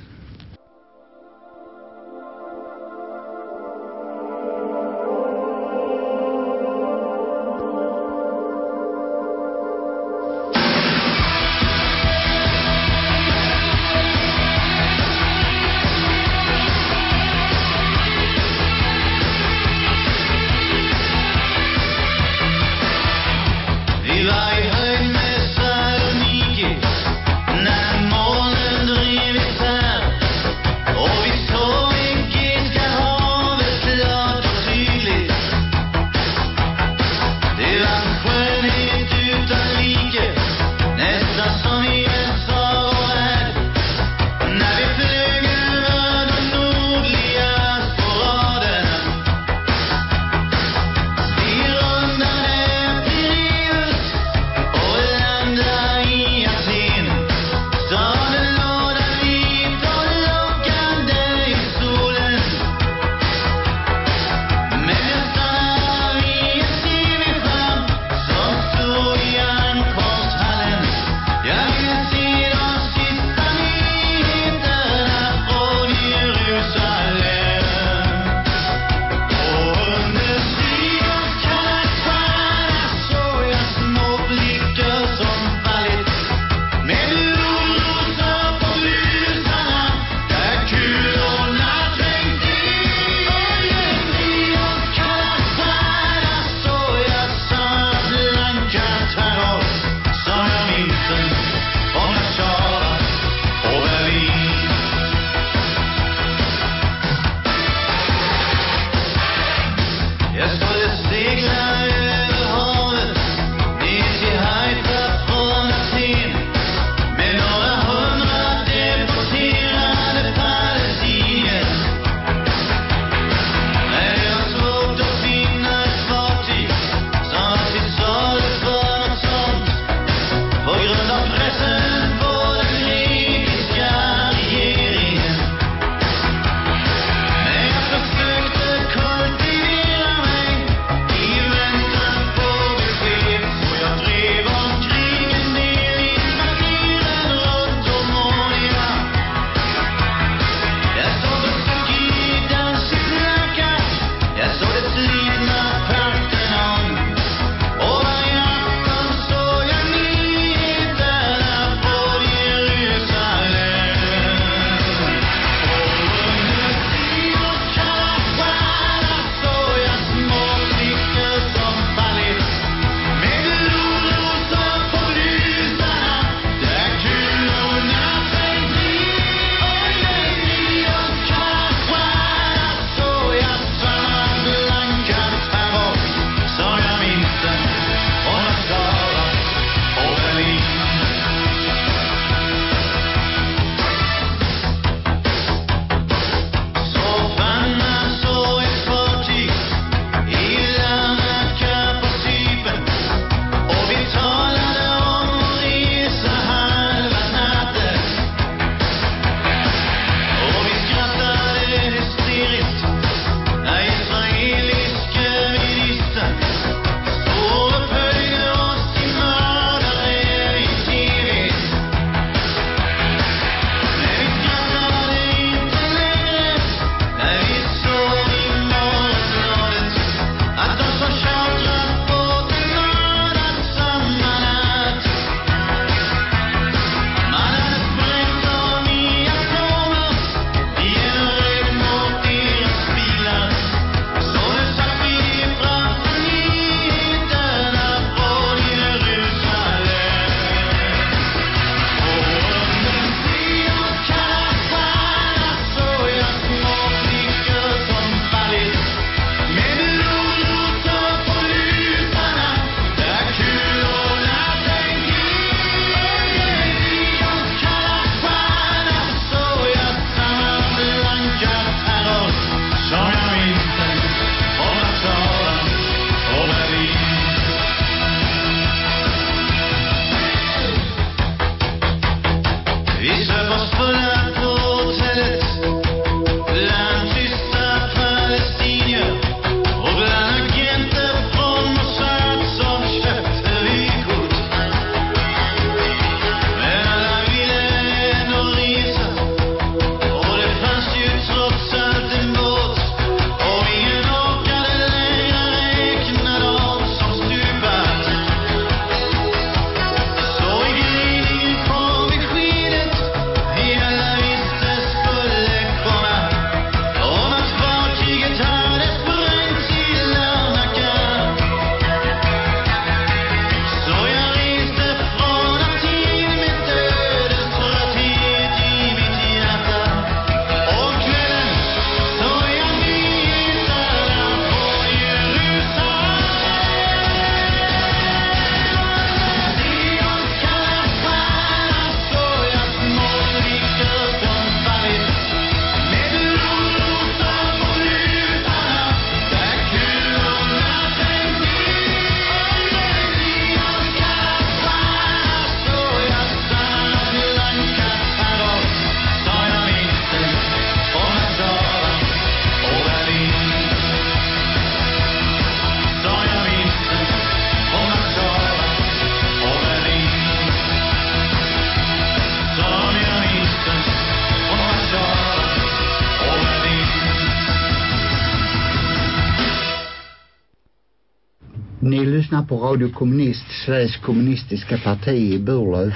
Radio Kommunist, Sveriges kommunistiska parti i Burlöv.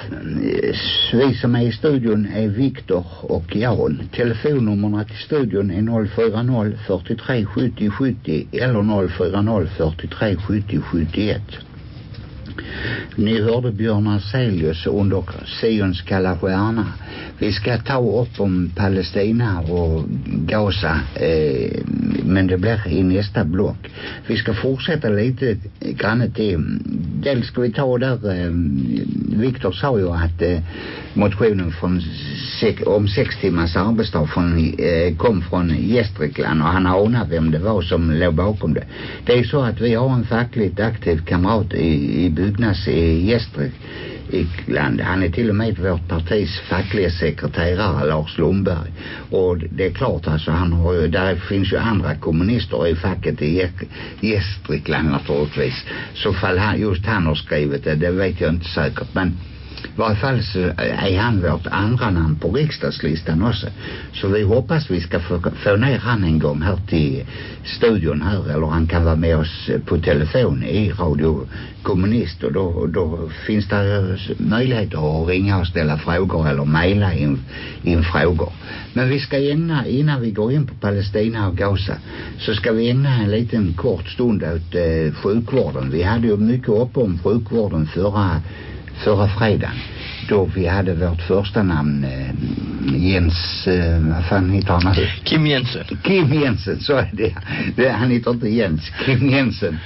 Vi som är i studion är Viktor och Jan. Telefonnumren till studion är 040 43 70 70 eller 040 43 70 71. Ni hörde Björn Afzelius under Sions kalla stjärna. Vi ska ta upp om Palestina och Gaza eh, men det blir i nästa block. Vi ska fortsätta lite grann till. Dels ska vi ta där eh, Viktor sa ju att eh, motionen från sek, om sex timmars arbetsdag från, eh, kom från Gästrikland och han anar vem det var som låg bakom det. Det är så att vi har en fackligt aktiv kamrat i, i byggnadsgäster i Gästrikland. Han är till och med vårt partis fackliga sekreterare Lars Lundberg. Och det är klart alltså han har ju, där finns ju andra kommunister i facket i Gästrikland naturligtvis. Så fall han, just han har skrivit det, det vet jag inte säkert. Men varje fall så är han vårt andra namn på riksdagslistan också. Så vi hoppas vi ska få, få ner han en gång här till studion här eller han kan vara med oss på telefon i Radio Kommunist och då, då finns det möjligheter att ringa och ställa frågor eller mejla in, in frågor. Men vi ska ägna, innan vi går in på Palestina och Gaza så ska vi ägna en liten kort stund åt eh, sjukvården. Vi hade ju mycket upp om sjukvården förra förra fredagen då vi hade vårt första namn eh, Jens, eh, vad fan heter han? Kim Jensen. Kim Jensen, så är det. det. Han heter inte Jens, Kim Jensen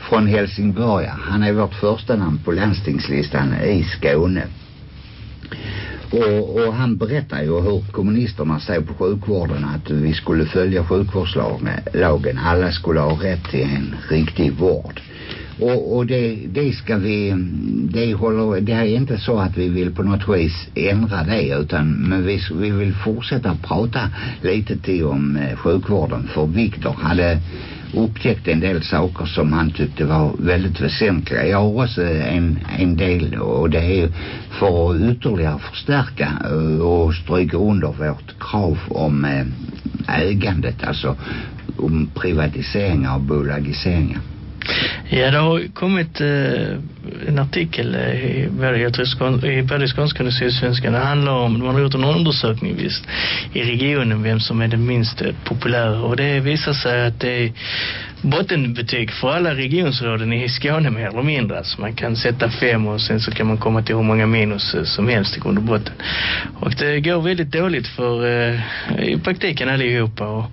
från Helsingborg. Han är vårt första namn på landstingslistan i Skåne. Och, och han berättar ju hur kommunisterna säger på sjukvården att vi skulle följa sjukvårdslagen. Alla skulle ha rätt till en riktig vård. Och, och det, det ska vi, det håller, det är inte så att vi vill på något vis ändra det utan men vi, vi vill fortsätta prata lite till om eh, sjukvården för Viktor hade upptäckt en del saker som han tyckte var väldigt väsentliga. Jag har också en, en del och det är för att ytterligare förstärka eh, och stryka under vårt krav om eh, ägandet, alltså om privatiseringar och bolagiseringar. Ja, det har kommit eh, en artikel eh, i, i både Skånskan och Sydsvenskan. Det handlar om, man har gjort en undersökning visst i regionen vem som är den minst eh, populära. Och det visar sig att det är bottenbetyg för alla regionsråden i Skåne mer eller mindre. Alltså man kan sätta fem och sen så kan man komma till hur många minus eh, som helst i grund och botten. Och det går väldigt dåligt för eh, i praktiken allihopa. Och,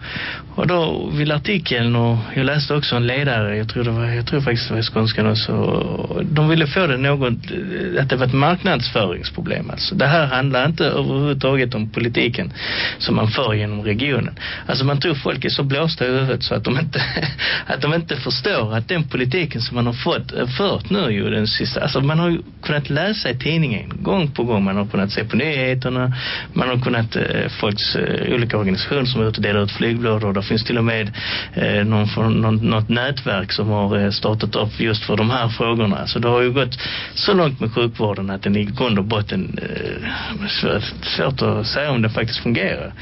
och då vill artikeln och jag läste också en ledare, jag tror det var, jag tror faktiskt det var i Skånskan också. Och de ville få det något, eh, att det var ett marknadsföringsproblem. Alltså det här handlar inte överhuvudtaget om politiken som man för genom regionen. Alltså man tror folk är så blåsta i huvudet så att de inte [LAUGHS] att de inte förstår att den politiken som man har fått eh, fört nu ju den sista, alltså man har ju kunnat läsa i tidningen gång på gång, man har kunnat se på nyheterna, man har kunnat eh, folks eh, olika organisationer som har ute och delar ut och det finns till och med eh, någon, någon, något nätverk som har eh, startat upp just för de här frågorna, så det har ju gått så långt med sjukvården att den i grund och botten eh, svårt, svårt att säga om den faktiskt fungerar.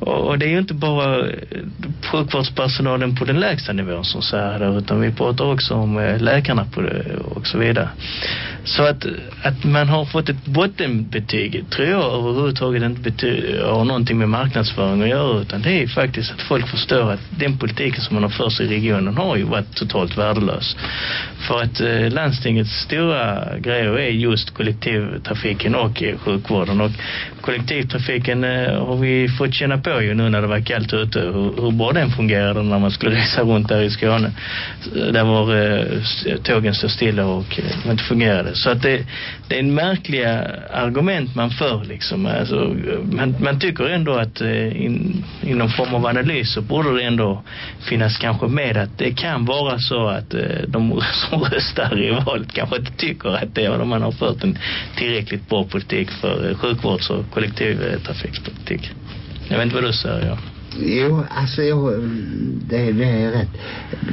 Och, och det är ju inte bara eh, sjukvårdspersonalen på den lägsta nivån nivån som säger det utan vi pratar också om eh, läkarna på det och så vidare. Så att, att man har fått ett bottenbetyg tror jag överhuvudtaget inte betyder, har någonting med marknadsföring att göra utan det är faktiskt att folk förstår att den politiken som man har för sig i regionen har ju varit totalt värdelös. För att eh, landstingets stora grejer är just kollektivtrafiken och eh, sjukvården och kollektivtrafiken eh, har vi fått känna på ju nu när det var kallt ute. Hur, hur bra den fungerade när man skulle [LAUGHS] resa runt där i Skåne. Där var eh, tågen stod stilla och eh, inte fungerade. Så att det, det är en märkliga argument man för liksom. Alltså, man, man tycker ändå att eh, in, inom form av analys så borde det ändå finnas kanske med att det kan vara så att eh, de [LAUGHS] som röstar i valet kanske inte tycker att det är man har fört en tillräckligt bra politik för eh, sjukvårds- och kollektivtrafikpolitik. Jag vet inte vad du säger, ja. Jo, alltså jag, det, det är rätt.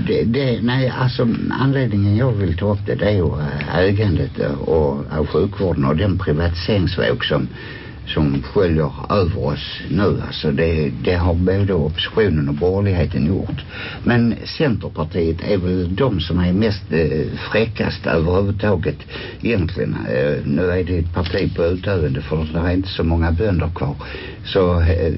Det, det, nej, alltså anledningen jag vill ta upp det, det är ju äh, ägandet och, av sjukvården och den privatiseringsvåg som, som sköljer över oss nu. Alltså det, det har både oppositionen och borgerligheten gjort. Men Centerpartiet är väl de som är mest eh, fräckast överhuvudtaget egentligen. Eh, nu är det ett parti på utövande för det är inte så många bönder kvar. Så eh,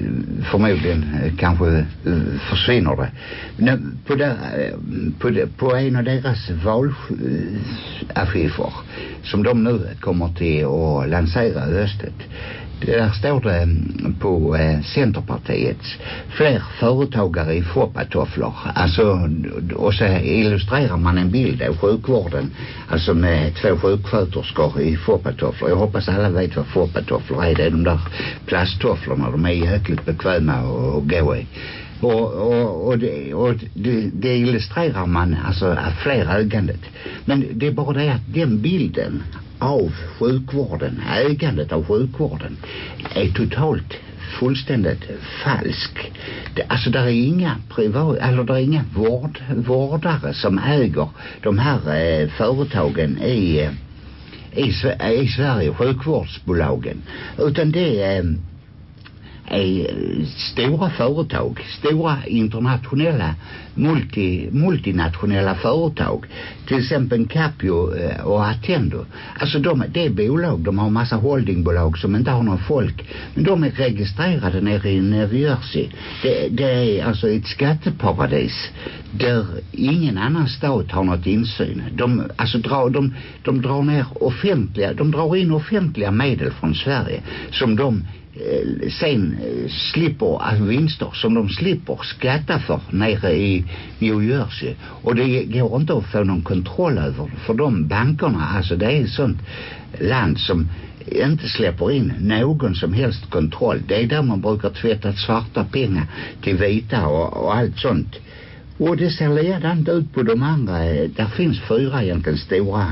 förmodligen eh, kanske eh, försvinner det. Men på, där, eh, på, det, på en av deras valaffischer eh, som de nu kommer till att lansera i höstet där står det eh, på eh, Centerpartiets fler företagare i foppatofflor. Alltså, och så illustrerar man en bild av sjukvården. Alltså med två sjuksköterskor i foppatofflor. Jag hoppas alla vet vad foppatofflor är. Det är de där plasttofflorna. De är jäkligt bekväma att gå i. Och, och, och, det, och det, det illustrerar man alltså fler ögandet Men det är bara det att den bilden av sjukvården, ägandet av sjukvården är totalt fullständigt falsk. Det, alltså där är inga privat, eller där är inga vård, vårdare som äger de här eh, företagen i, eh, i, i Sverige, sjukvårdsbolagen. Utan det är eh, är stora företag, stora internationella multi, multinationella företag. Till exempel Capio eh, och Attendo. Alltså de, det är bolag, de har massa holdingbolag som inte har någon folk. Men de är registrerade nere i New Jersey. Det, det är alltså ett skatteparadis där ingen annan stat har något insyn. De, alltså drar, de, de drar ner offentliga de drar in offentliga medel från Sverige som de Eh, sen eh, slipper alltså vinster som de slipper skatta för nere i New Jersey. Och det går inte att få någon kontroll över för de bankerna. Alltså det är ett sånt land som inte släpper in någon som helst kontroll. Det är där man brukar tvätta svarta pengar till vita och, och allt sånt och det ser ledande ut på de andra. Där finns fyra egentligen stora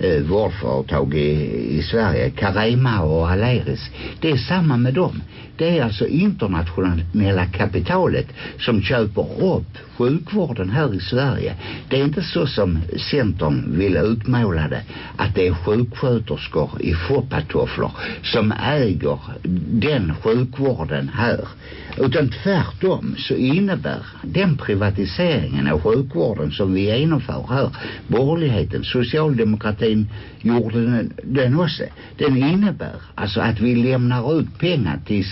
eh, vårdföretag i, i Sverige. Carema och Aleris. Det är samma med dem. Det är alltså internationella kapitalet som köper upp sjukvården här i Sverige. Det är inte så som Centern vill utmåla det. Att det är sjuksköterskor i foppatofflor som äger den sjukvården här. Utan tvärtom så innebär den privatiseringen av sjukvården som vi genomför här. Borgerligheten, socialdemokratin gjorde den, den också. Den innebär alltså att vi lämnar ut pengar till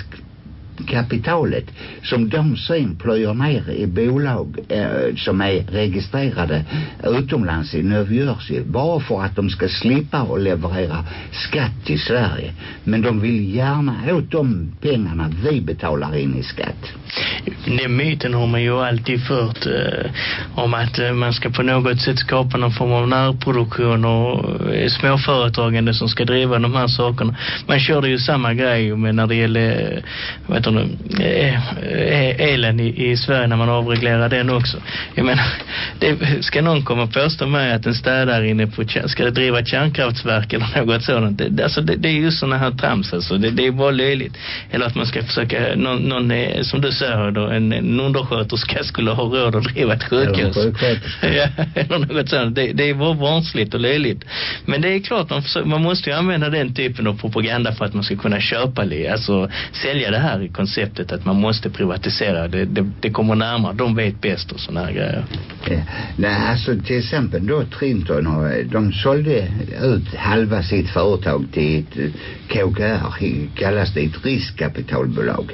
kapitalet som de sen plöjer ner i bolag eh, som är registrerade utomlands i New Jersey bara för att de ska slippa att leverera skatt till Sverige. Men de vill gärna åt de pengarna vi betalar in i skatt. Den myten har man ju alltid fört eh, om att eh, man ska på något sätt skapa någon form av närproduktion och eh, småföretagande som ska driva de här sakerna. Man körde ju samma grej men när det gäller eh, vet du, eh, eh, elen i, i Sverige när man avreglerar den också. Jag menar, [LAUGHS] det, ska någon komma och påstå mig att en städare inne på ska driva ett kärnkraftsverk eller något sådant. Det, alltså det, det är ju sådana här trams alltså. Det, det är bara löjligt. Eller att man ska försöka, någon, någon som du säger då, en, en undersköterska [LAUGHS] skulle ha råd att driva ett sjukhus. [LAUGHS] ja, eller något sådant. Det, det är bara vanskligt och löjligt. Men det är klart, man, försöker, man måste ju använda den typen av propaganda för att man ska kunna köpa, alltså sälja det här konceptet att man måste privatisera. Det, det, det kommer närmare. De vet bäst och sådana här grejer. Ja. Nej, alltså till exempel då Trinton och de sålde ut halva sitt företag till ett KKR kallas det ett riskkapitalbolag.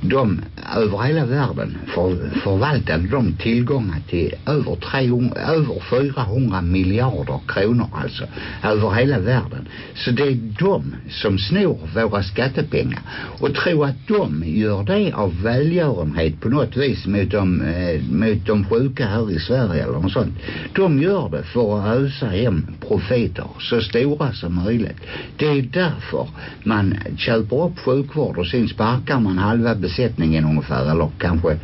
De över hela världen för, förvaltade de tillgångar till över 300, över 400 miljarder kronor alltså över hela världen. Så det är de som snor våra skattepengar och tror att de gör det av välgörenhet på något vis mot de, eh, mot de sjuka här i Sverige eller något sånt. De gör det för att ösa hem profiter så stora som möjligt. Det är därför man köper upp sjukvård och sen sparkar man halva besättningen ungefär eller kanske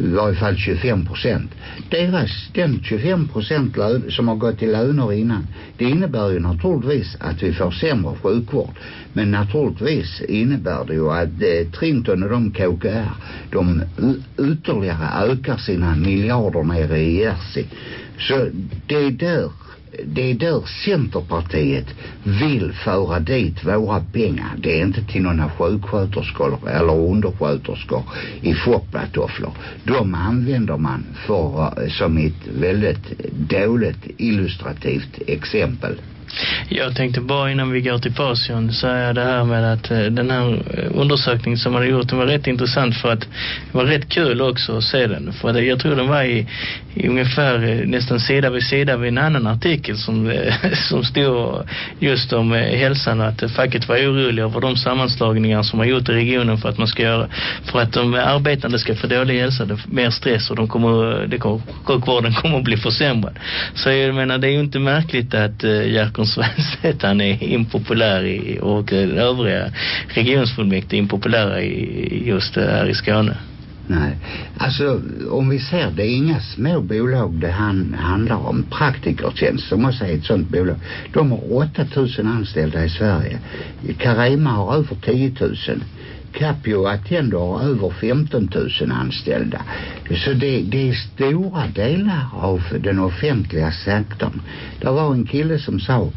i varje fall 25 procent. Deras, den 25 procent som har gått till löner innan, det innebär ju naturligtvis att vi får sämre sjukvård. Men naturligtvis innebär det ju att eh, Trinton och de KKR, de ytterligare ökar sina miljarder nere i Jersey. Så det är där det är där Centerpartiet vill föra dit våra pengar. Det är inte till några sjuksköterskor eller undersköterskor i foppatofflor. De använder man för, eh, som ett väldigt dåligt illustrativt exempel. Jag tänkte bara innan vi går till pausen säga det här med att eh, den här eh, undersökningen som man har gjort den var rätt intressant för att det var rätt kul också att se den. För att jag tror den var i, i ungefär eh, nästan sida vid sida vid en annan artikel som, [LAUGHS] som stod just om hälsan och att facket var oroliga över de sammanslagningar som har gjort i regionen för att man ska göra för att de arbetande ska få dålig hälsa, det, mer stress och de kommer, det kommer, sjukvården kommer att bli försämrad. Så jag menar det är ju inte märkligt att Jerko Jerkon Svenstedt han är impopulär i, och den övriga regionsfullmäktige impopulära i, just här i Skåne. Nej, alltså om vi ser det är inga små bolag det han, handlar om. Praktikertjänst som också är ett sånt bolag. De har 8000 anställda i Sverige. Carema har över 10 000. Capio Attendo har över 15 000 anställda. Så det, det är stora delar av den offentliga sektorn. Det var en kille som sa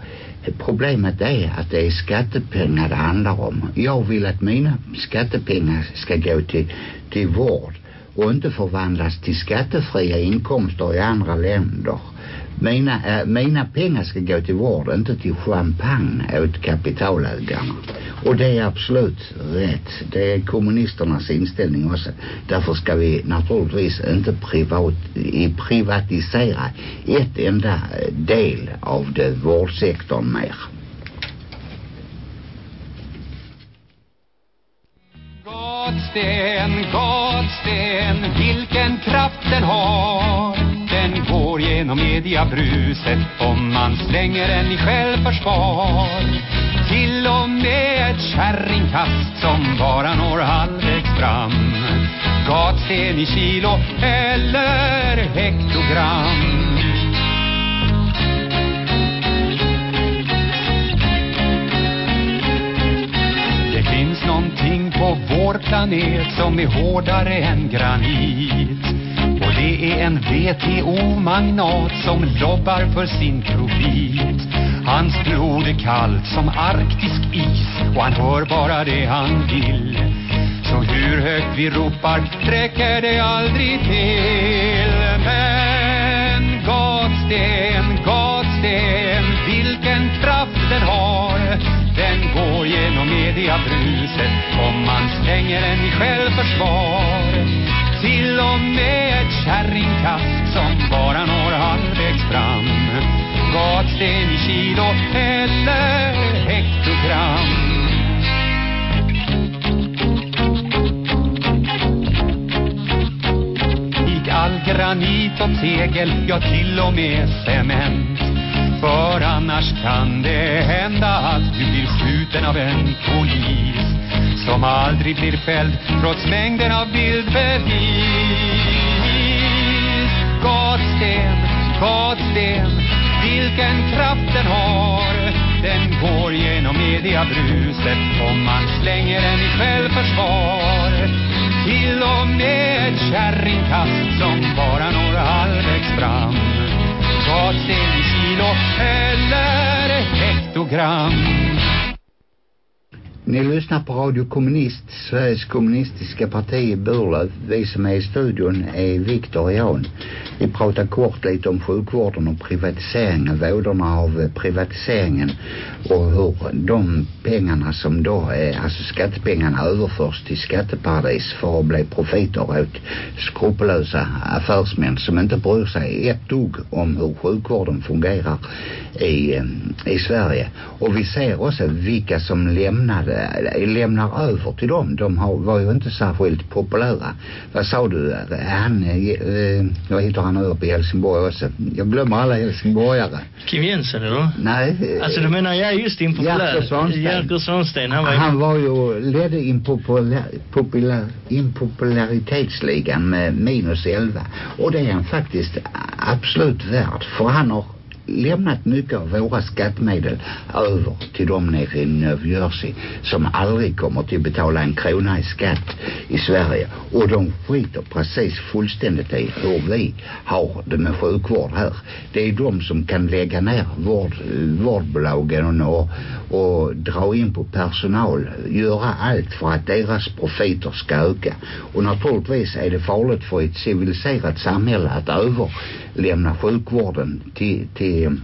problemet är att det är skattepengar det handlar om. Jag vill att mina skattepengar ska gå till, till vård och inte förvandlas till skattefria inkomster i andra länder. Mina, äh, mina pengar ska gå till vård, inte till champagne åt kapitalägarna. Och det är absolut rätt. Det är kommunisternas inställning också. Därför ska vi naturligtvis inte privat, privatisera ett enda eh, del av det vårdsektorn mer. Godsten, Godsten, vilken kraft den har den går genom mediabruset om man slänger den i självförsvar. Till och med ett kärringkast som bara når halvvägs fram. Gatsten i kilo eller hektogram. Finns någonting på vår planet som är hårdare än granit. Och det är en WTO-magnat som lobbar för sin profit. Hans blod är kallt som arktisk is och han hör bara det han vill. Så hur högt vi ropar räcker det aldrig till. Men gatsten, gatsten, vilken kraft den har. Den går genom mediabruset om man slänger den i självförsvar. Till och med kärringkast som bara når halvvägs fram. Gatsten i kilo eller hektogram. all granit och tegel, ja till och med cement. För annars kan det hända att du blir skjuten av en polis som aldrig blir fälld trots mängden av bildbevis. Gatsten, gatsten, vilken kraft den har. Den går genom mediabruset om man slänger den i självförsvar. Till och med ett kärringkast som bara når halvvägs fram. Gatsten i kilo eller hektogram. Ni lyssnar på Radio Kommunist, Sveriges kommunistiska parti i Burlöv. Vi som är i studion är Viktor och Jan. Vi pratar kort lite om sjukvården och privatiseringen, vådorna av privatiseringen och hur de pengarna som då är, alltså skattepengarna överförs till skatteparadis för att bli profiter åt skrupellösa affärsmän som inte bryr sig ett dugg om hur sjukvården fungerar i, eh, i Sverige. Och vi ser också vilka som lämnade lämnar över till dem. De har, var ju inte särskilt populära. Vad sa du? Han, eh, vad heter han uppe i Helsingborg också? Jag glömmer alla helsingborgare. Kim Jensen eller? Nej. Alltså du menar jag är just impopulär. Jerker Svanstein. Jerker Svanstein. Han var, han var ju, ledde impopulär, populär, impopularitetsligan med minus 11. Och det är han faktiskt absolut värd. För han har lämnat mycket av våra skattemedel över till dem nere i New Jersey som aldrig kommer till betala en krona i skatt i Sverige och de skiter precis fullständigt i hur vi har det med sjukvård här. Det är de som kan lägga ner vård, vårdbolagen och, och dra in på personal, göra allt för att deras profiter ska öka. Och naturligtvis är det farligt för ett civiliserat samhälle att lämna sjukvården till, till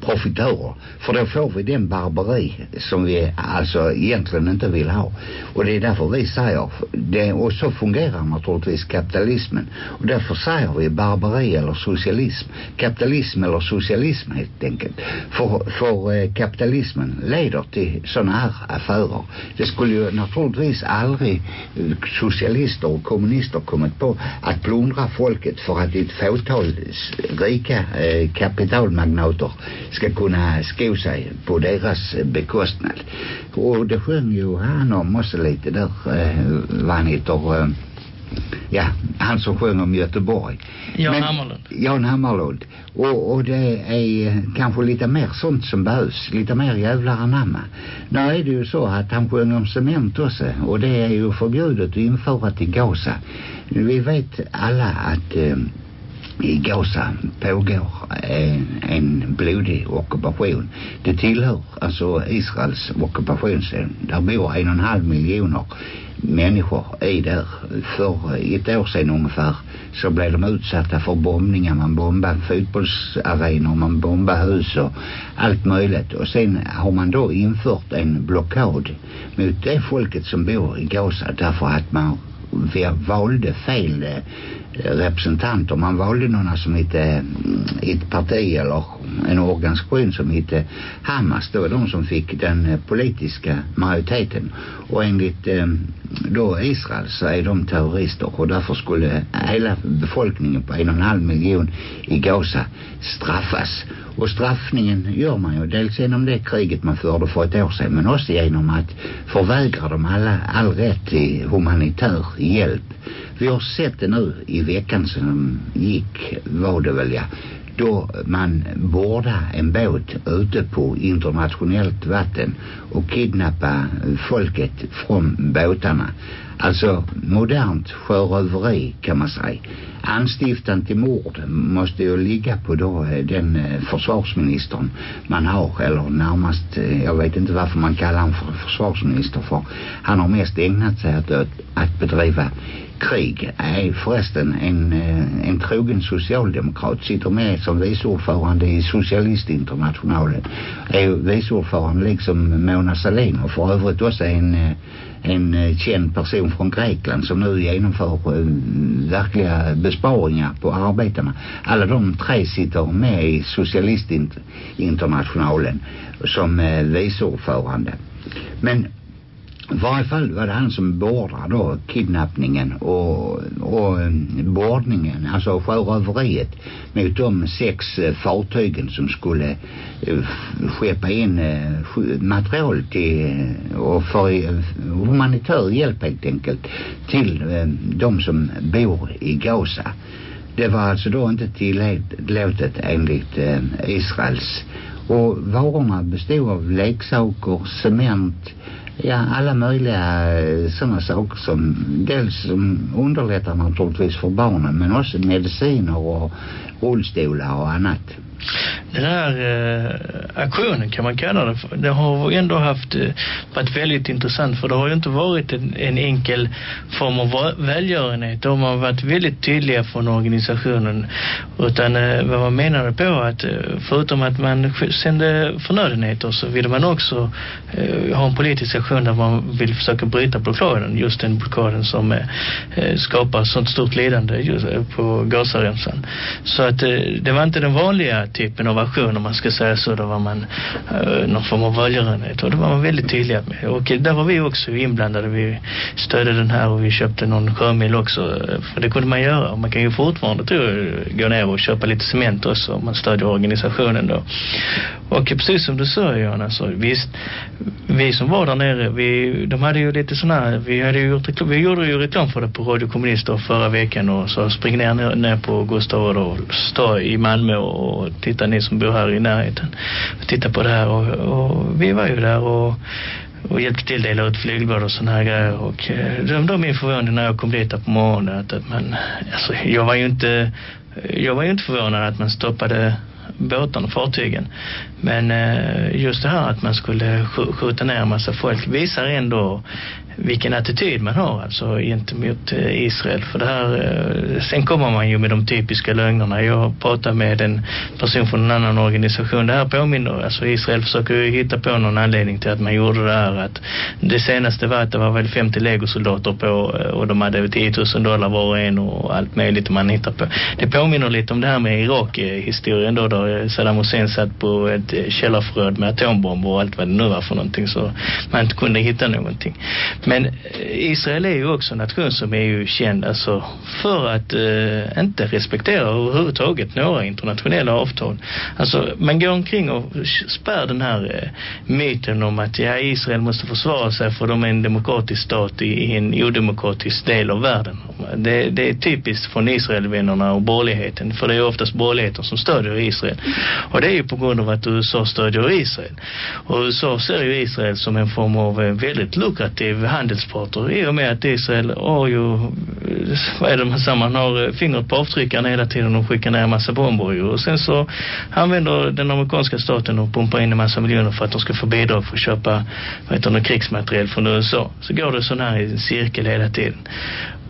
profitörer. För då får vi den barbari som vi alltså egentligen inte vill ha. Och det är därför vi säger, det, och så fungerar naturligtvis kapitalismen. Och därför säger vi barbari eller socialism. Kapitalism eller socialism helt enkelt. För, för eh, kapitalismen leder till sådana här affärer. Det skulle ju naturligtvis aldrig eh, socialister och kommunister kommit på att plundra folket för att ett fåtal rika eh, kapitalmagnater ska kunna sko sig på deras bekostnad. Och det sjöng ju han om också lite där, eh, vad han heter, eh, ja, han som sjöng om Göteborg. Jan Men- Hammarlund. Jan Hammarlund. Och, och det är eh, kanske lite mer sånt som behövs. Lite mer jävlar anamma. Nu är det ju så att han sjöng om cement också. Och det är ju förbjudet att införa till Gaza. Vi vet alla att eh, i Gaza pågår en, en blodig ockupation. Det tillhör alltså Israels ockupationszon. Där bor en och en halv miljoner människor i där. För ett år sedan ungefär så blev de utsatta för bombningar. Man bombade fotbollsarenor, man bombade hus och allt möjligt. Och sen har man då infört en blockad mot det folket som bor i Gaza därför att man vi valde fel eh, Eh, representanter. Man valde några som hette mm, ett parti eller en organisation som hette Hamas. Det var de som fick den eh, politiska majoriteten. Och enligt eh, då Israel så är de terrorister och därför skulle hela befolkningen på en och en halv miljon i Gaza straffas. Och straffningen gör man ju dels genom det kriget man förde för ett år sedan men också genom att förvägra dem alla, all rätt till humanitär hjälp. Vi har sett det nu i veckan som gick, var det väl ja, då man bordade en båt ute på internationellt vatten och kidnappa folket från båtarna. Alltså modernt sjöröveri kan man säga. Anstiftan till mord måste ju ligga på då eh, den eh, försvarsministern. Man har eller närmast, eh, jag vet inte varför man kallar honom för försvarsminister för han har mest ägnat sig åt att, att bedriva krig. Är förresten en, en trogen socialdemokrat sitter med som vice ordförande i Socialistinternationalen. Är vice ordförande liksom Mona Sahlin och för övrigt också en en eh, känd person från Grekland som nu genomför eh, verkliga besparingar på arbetarna. Alla de tre sitter med i Socialistinternationalen som eh, vice ordförande. Men varje fall var det han som bordade då kidnappningen och, och eh, bordningen, alltså sjöröveriet mot de sex eh, fartygen som skulle eh, skeppa in material till och för humanitär hjälp helt enkelt till de som bor i Gaza. Det var alltså då inte tillåtet enligt Israels och varorna bestod av leksaker, cement, ja alla möjliga eh, sådana saker som dels som underlättar naturligtvis för barnen men också mediciner och rullstolar och annat. Den här eh, aktionen kan man kalla det för. Det har ändå haft eh, varit väldigt intressant för det har ju inte varit en, en enkel form av välgörenhet. De har varit väldigt tydliga från organisationen utan eh, vad man menade på att eh, förutom att man sände förnödenheter så ville man också eh, ha en politisk aktion där man vill försöka bryta blockaden. Just den blockaden som eh, eh skapar sånt stort lidande just, eh, på Gazaremsan. Så att eh, det var inte den vanliga typen av aktion om man ska säga så. Då var man eh, någon form av välgörenhet och det var man väldigt tydliga med. Och där var vi också inblandade. Vi stödde den här och vi köpte någon sjömil också. För det kunde man göra. Och man kan ju fortfarande tror jag, gå ner och köpa lite cement också om man stödjer organisationen då. Och precis som du sa Johan, alltså, visst, vi som var där nere, vi, de hade ju lite sådana här, vi, hade ju gjort reklam, vi gjorde ju reklam för det på Radio Kommunister förra veckan och så spring ner, ner, ner på Gustav Adolfs stad i Malmö och titta ni som bor här i närheten. Och titta på det här och, och vi var ju där och och hjälpte till dela ut flygblad och såna här grejer. Och eh, de, de min förvåning när jag kom dit på morgonen att, att man, alltså jag var ju inte jag var ju inte förvånad att man stoppade båtarna och fartygen. Men eh, just det här att man skulle skjuta ner en massa folk visar ändå vilken attityd man har alltså gentemot eh, Israel. För det här eh, sen kommer man ju med de typiska lögnerna. Jag pratar med en person från en annan organisation. Det här påminner alltså Israel försöker ju hitta på någon anledning till att man gjorde det här att det senaste var att det var väl 50 legosoldater på eh, och de hade 10 000 dollar var och en och allt möjligt man hittar på. Det påminner lite om det här med Irak-historien då, då Saddam Hussein satt på ett källarförråd med atombomber och allt vad det nu var för någonting så man inte kunde hitta någonting men eh, Israel är ju också en nation som är ju känd alltså för att eh, inte respektera överhuvudtaget några internationella avtal. Alltså man går omkring och spär den här eh, myten om att ja, Israel måste försvara sig för de är en demokratisk stat i, i en odemokratisk del av världen. Det, det är typiskt från Israelvännerna och borgerligheten för det är oftast borgerligheten som stödjer Israel. Och det är ju på grund av att USA stödjer Israel. Och USA ser ju Israel som en form av eh, väldigt lukrativ handelspartner i och med att Israel har ju vad är det man säger, man har eh, fingret på avtryckaren hela tiden och skickar ner en massa bomber ju. och sen så använder den amerikanska staten och pumpar in en massa miljoner för att de ska få bidrag för att köpa vad heter det, krigsmateriel från USA. Så går det sån här i en cirkel hela tiden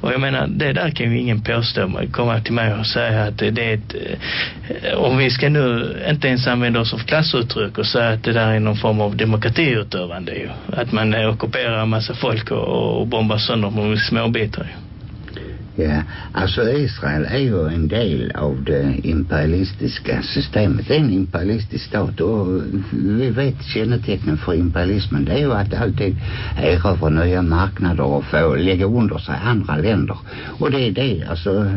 och jag menar, det där kan ju ingen påstå komma till mig och säga att det är ett, eh, om vi ska nu inte ens använda oss av klassuttryck och säga att det där är någon form av demokratiutövande ju. Att man ockuperar en massa folk och, och bombar sönder med småbitar ju. Ja, alltså Israel är ju en del av det imperialistiska systemet. Det är en imperialistisk stat och vi vet kännetecknen för imperialismen. Det är ju att alltid erövra nya marknader och få lägga under sig andra länder. Och det är det, alltså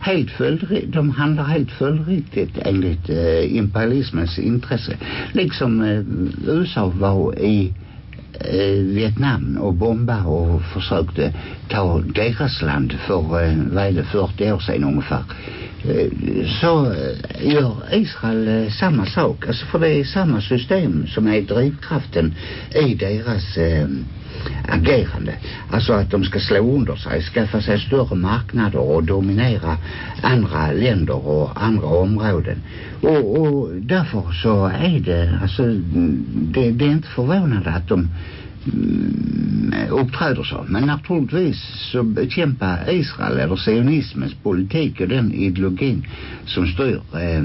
helt följdriktigt, de handlar helt följdriktigt enligt eh, imperialismens intresse. Liksom eh, USA var i Eh, Vietnam och bomba och försökte ta deras land för eh, vad är det, 40 år sedan ungefär. Eh, så gör Israel samma sak. Alltså för det är samma system som är drivkraften i deras eh, agerande. Alltså att de ska slå under sig, skaffa sig större marknader och dominera andra länder och andra områden. Och, och därför så är det, alltså det, det är inte förvånande att de Mm, eh, uppträder så. Men naturligtvis så bekämpa Israel eller sionismens politik och den ideologin som styr eh,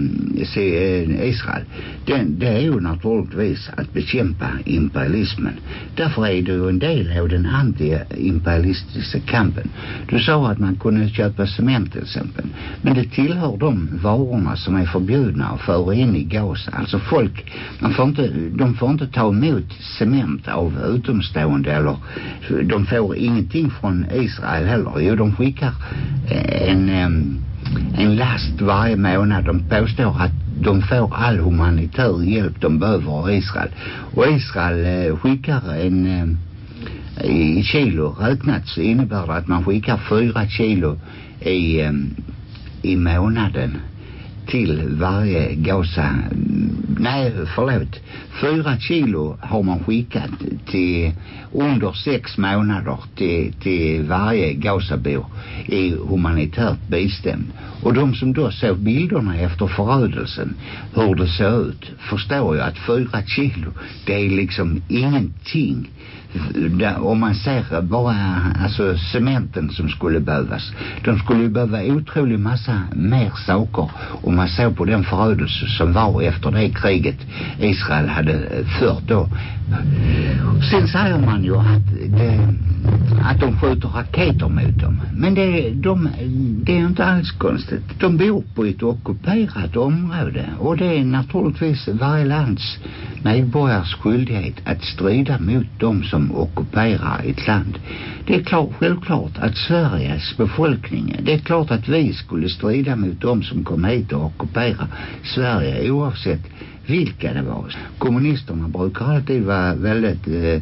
eh, Israel. Den, det är ju naturligtvis att bekämpa imperialismen. Därför är det ju en del av den anti-imperialistiska kampen. Du sa att man kunde köpa cement till exempel. Men det tillhör de varorna som är förbjudna att föra in i gas. Alltså folk, man får inte, de får inte ta emot cement av utomstående eller de får ingenting från Israel heller. Jo, de skickar eh, en, en last varje månad. De påstår att de får all humanitär hjälp de behöver av Israel. Och Israel eh, skickar en i kilo räknat så innebär det att man skickar fyra kilo i, i månaden till varje Gaza nej förlåt. Fyra kilo har man skickat till under sex månader till, till varje Gazabor i humanitärt bistånd. Och de som då såg bilderna efter förödelsen hur det såg ut förstår ju att fyra kilo det är liksom ingenting om man ser bara alltså cementen som skulle behövas. De skulle ju behöva otrolig massa mer saker. Om man såg på den förödelse som var efter det kriget Israel hade eh, fört då. Sen säger man ju att det, att de skjuter raketer mot dem. Men det, de, det är inte alls konstigt. De bor på ett ockuperat område. Och det är naturligtvis varje lands medborgars skyldighet att strida mot dem som ockuperar ett land. Det är klart, självklart att Sveriges befolkning det är klart att vi skulle strida mot dem som kom hit och ockupera Sverige oavsett vilka det var. Kommunisterna brukar alltid vara väldigt eh,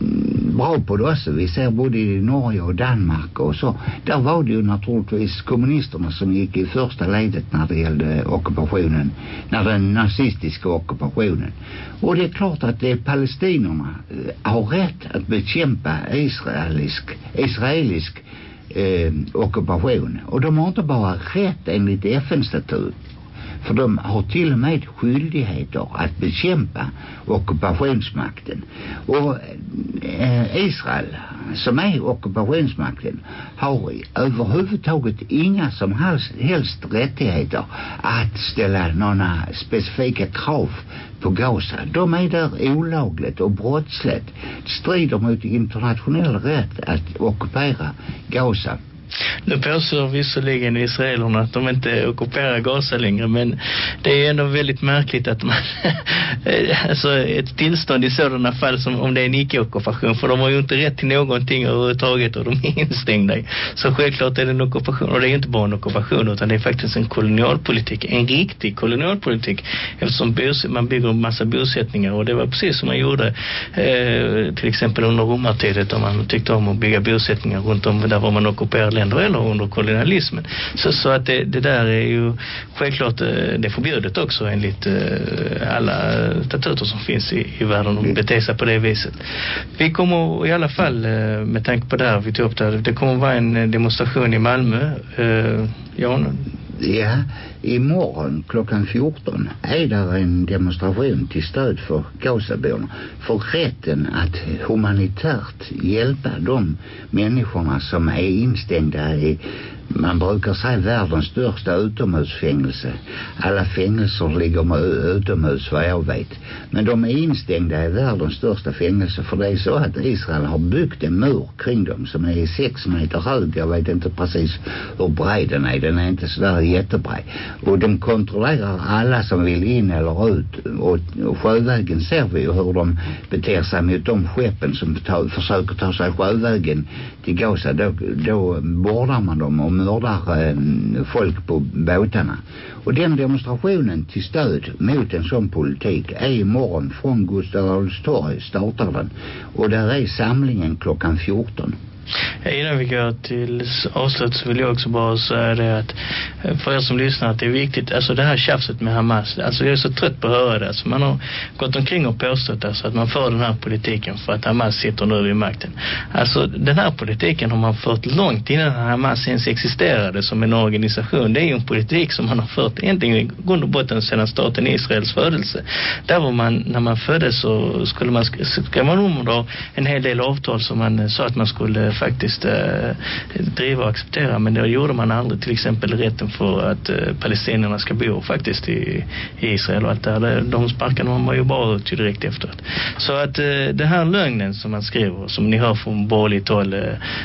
Mm, bra på det också. Vi ser både i Norge och Danmark och så. Där var det ju naturligtvis kommunisterna som gick i första ledet när det gällde ockupationen. När den nazistiska ockupationen. Och det är klart att det är palestinerna eh, har rätt att bekämpa israelisk, israelisk eh, ockupation. Och de har inte bara rätt enligt FN-statut för de har till och med skyldigheter att bekämpa ockupationsmakten. Och eh, Israel, som är ockupationsmakten, har överhuvudtaget inga som helst, helst rättigheter att ställa några specifika krav på Gaza. De är där olagligt och brottsligt. strider mot internationell rätt att ockupera Gaza. Nu påstår visserligen israelerna att de inte ockuperar Gaza längre men det är ändå väldigt märkligt att man [LAUGHS] alltså ett tillstånd i sådana fall som om det är en icke-ockupation för de har ju inte rätt till någonting överhuvudtaget och de är instängda. Så självklart är det en ockupation och det är inte bara en ockupation utan det är faktiskt en kolonialpolitik en riktig kolonialpolitik eftersom man bygger en massa bosättningar och det var precis som man gjorde eh, till exempel under romartidet då man tyckte om att bygga bosättningar runt om där var man ockuperade länder eller under kolonialismen. Så, så att det, det där är ju självklart eh, det är förbjudet också enligt eh, alla statuter som finns i, i världen att bete sig på det viset. Vi kommer i alla fall eh, med tanke på det här vi tog upp där, det kommer vara en demonstration i Malmö. Jan? Ja, imorgon klockan 14 är där en demonstration till stöd för Gazaborna för rätten att humanitärt hjälpa de människorna som är instängda i man brukar säga världens största utomhusfängelse. Alla fängelser ligger med utomhus vad jag vet. Men de är instängda i världens största fängelse för det är så att Israel har byggt en mur kring dem som är sex meter hög. Jag vet inte precis hur bred den är. Den är inte sådär jättebred. Och de kontrollerar alla som vill in eller ut. Och, och sjövägen ser vi ju hur de beter sig mot de skeppen som ta, försöker ta sig sjövägen till Gaza. Då, då bordar man dem och mördar eh, folk på båtarna. Och den demonstrationen till stöd mot en sån politik är imorgon från Gustav Adolfs torg startar den. Och där är samlingen klockan 14. Innan vi går till avslut så vill jag också bara säga det att eh, för er som lyssnar att det är viktigt, alltså det här tjafset med Hamas, alltså jag är så trött på att höra det. Alltså man har gått omkring och påstått alltså att man för den här politiken för att Hamas sitter nu vid makten. Alltså den här politiken har man fört långt innan Hamas ens existerade som en organisation. Det är ju en politik som man har fört egentligen i grund och botten sedan staten Israels födelse. Där var man, när man föddes så skulle man skrev man om en hel del avtal som man eh, sa att man skulle faktiskt eh, driva och acceptera men då gjorde man aldrig till exempel rätten för att eh, palestinierna ska bo faktiskt i, i Israel och allt det här. De sparkarna man ju bara ut direkt efteråt. Så att eh, det här lögnen som man skriver som ni hör från borgerligt håll eh,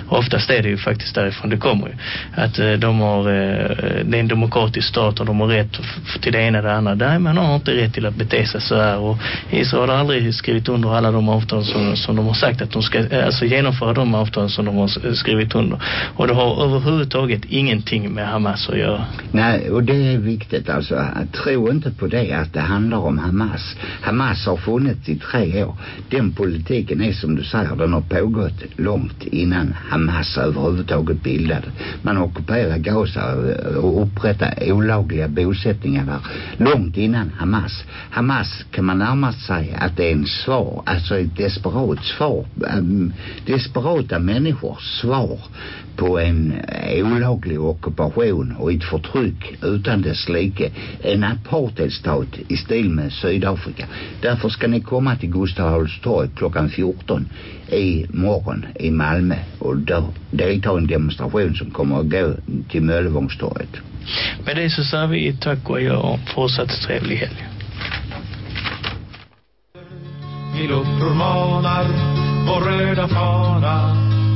oftast är det ju faktiskt därifrån det kommer ju. Att eh, de har eh, det är en demokratisk stat och de har rätt till det ena och det andra. Nej, man har inte rätt till att bete sig så här och Israel har aldrig skrivit under alla de avtal som, som de har sagt att de ska eh, alltså genomföra de avtal som de har skrivit under. Och det har överhuvudtaget ingenting med Hamas att göra. Nej, och det är viktigt alltså. Tro inte på det att det handlar om Hamas. Hamas har funnits i tre år. Den politiken är som du säger, den har pågått långt innan Hamas överhuvudtaget bildade. Man ockuperar Gaza och upprättar olagliga bosättningar där långt innan Hamas. Hamas kan man närmast säga att det är en svar, alltså ett desperat svar. Mm, desperata människor svar på en olaglig ockupation och ett förtryck utan dess like. En apartheidstat i stil med Sydafrika. Därför ska ni komma till Gustav Adolfs torg klockan 14 i morgon i Malmö och där delta i en demonstration som kommer att gå till Möllevångstorget. Med det så säger vi tack och jag fortsatt trevlig helg. Min uppror manar vår röda fana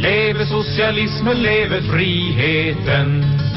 Leve socialismen, leve friheten.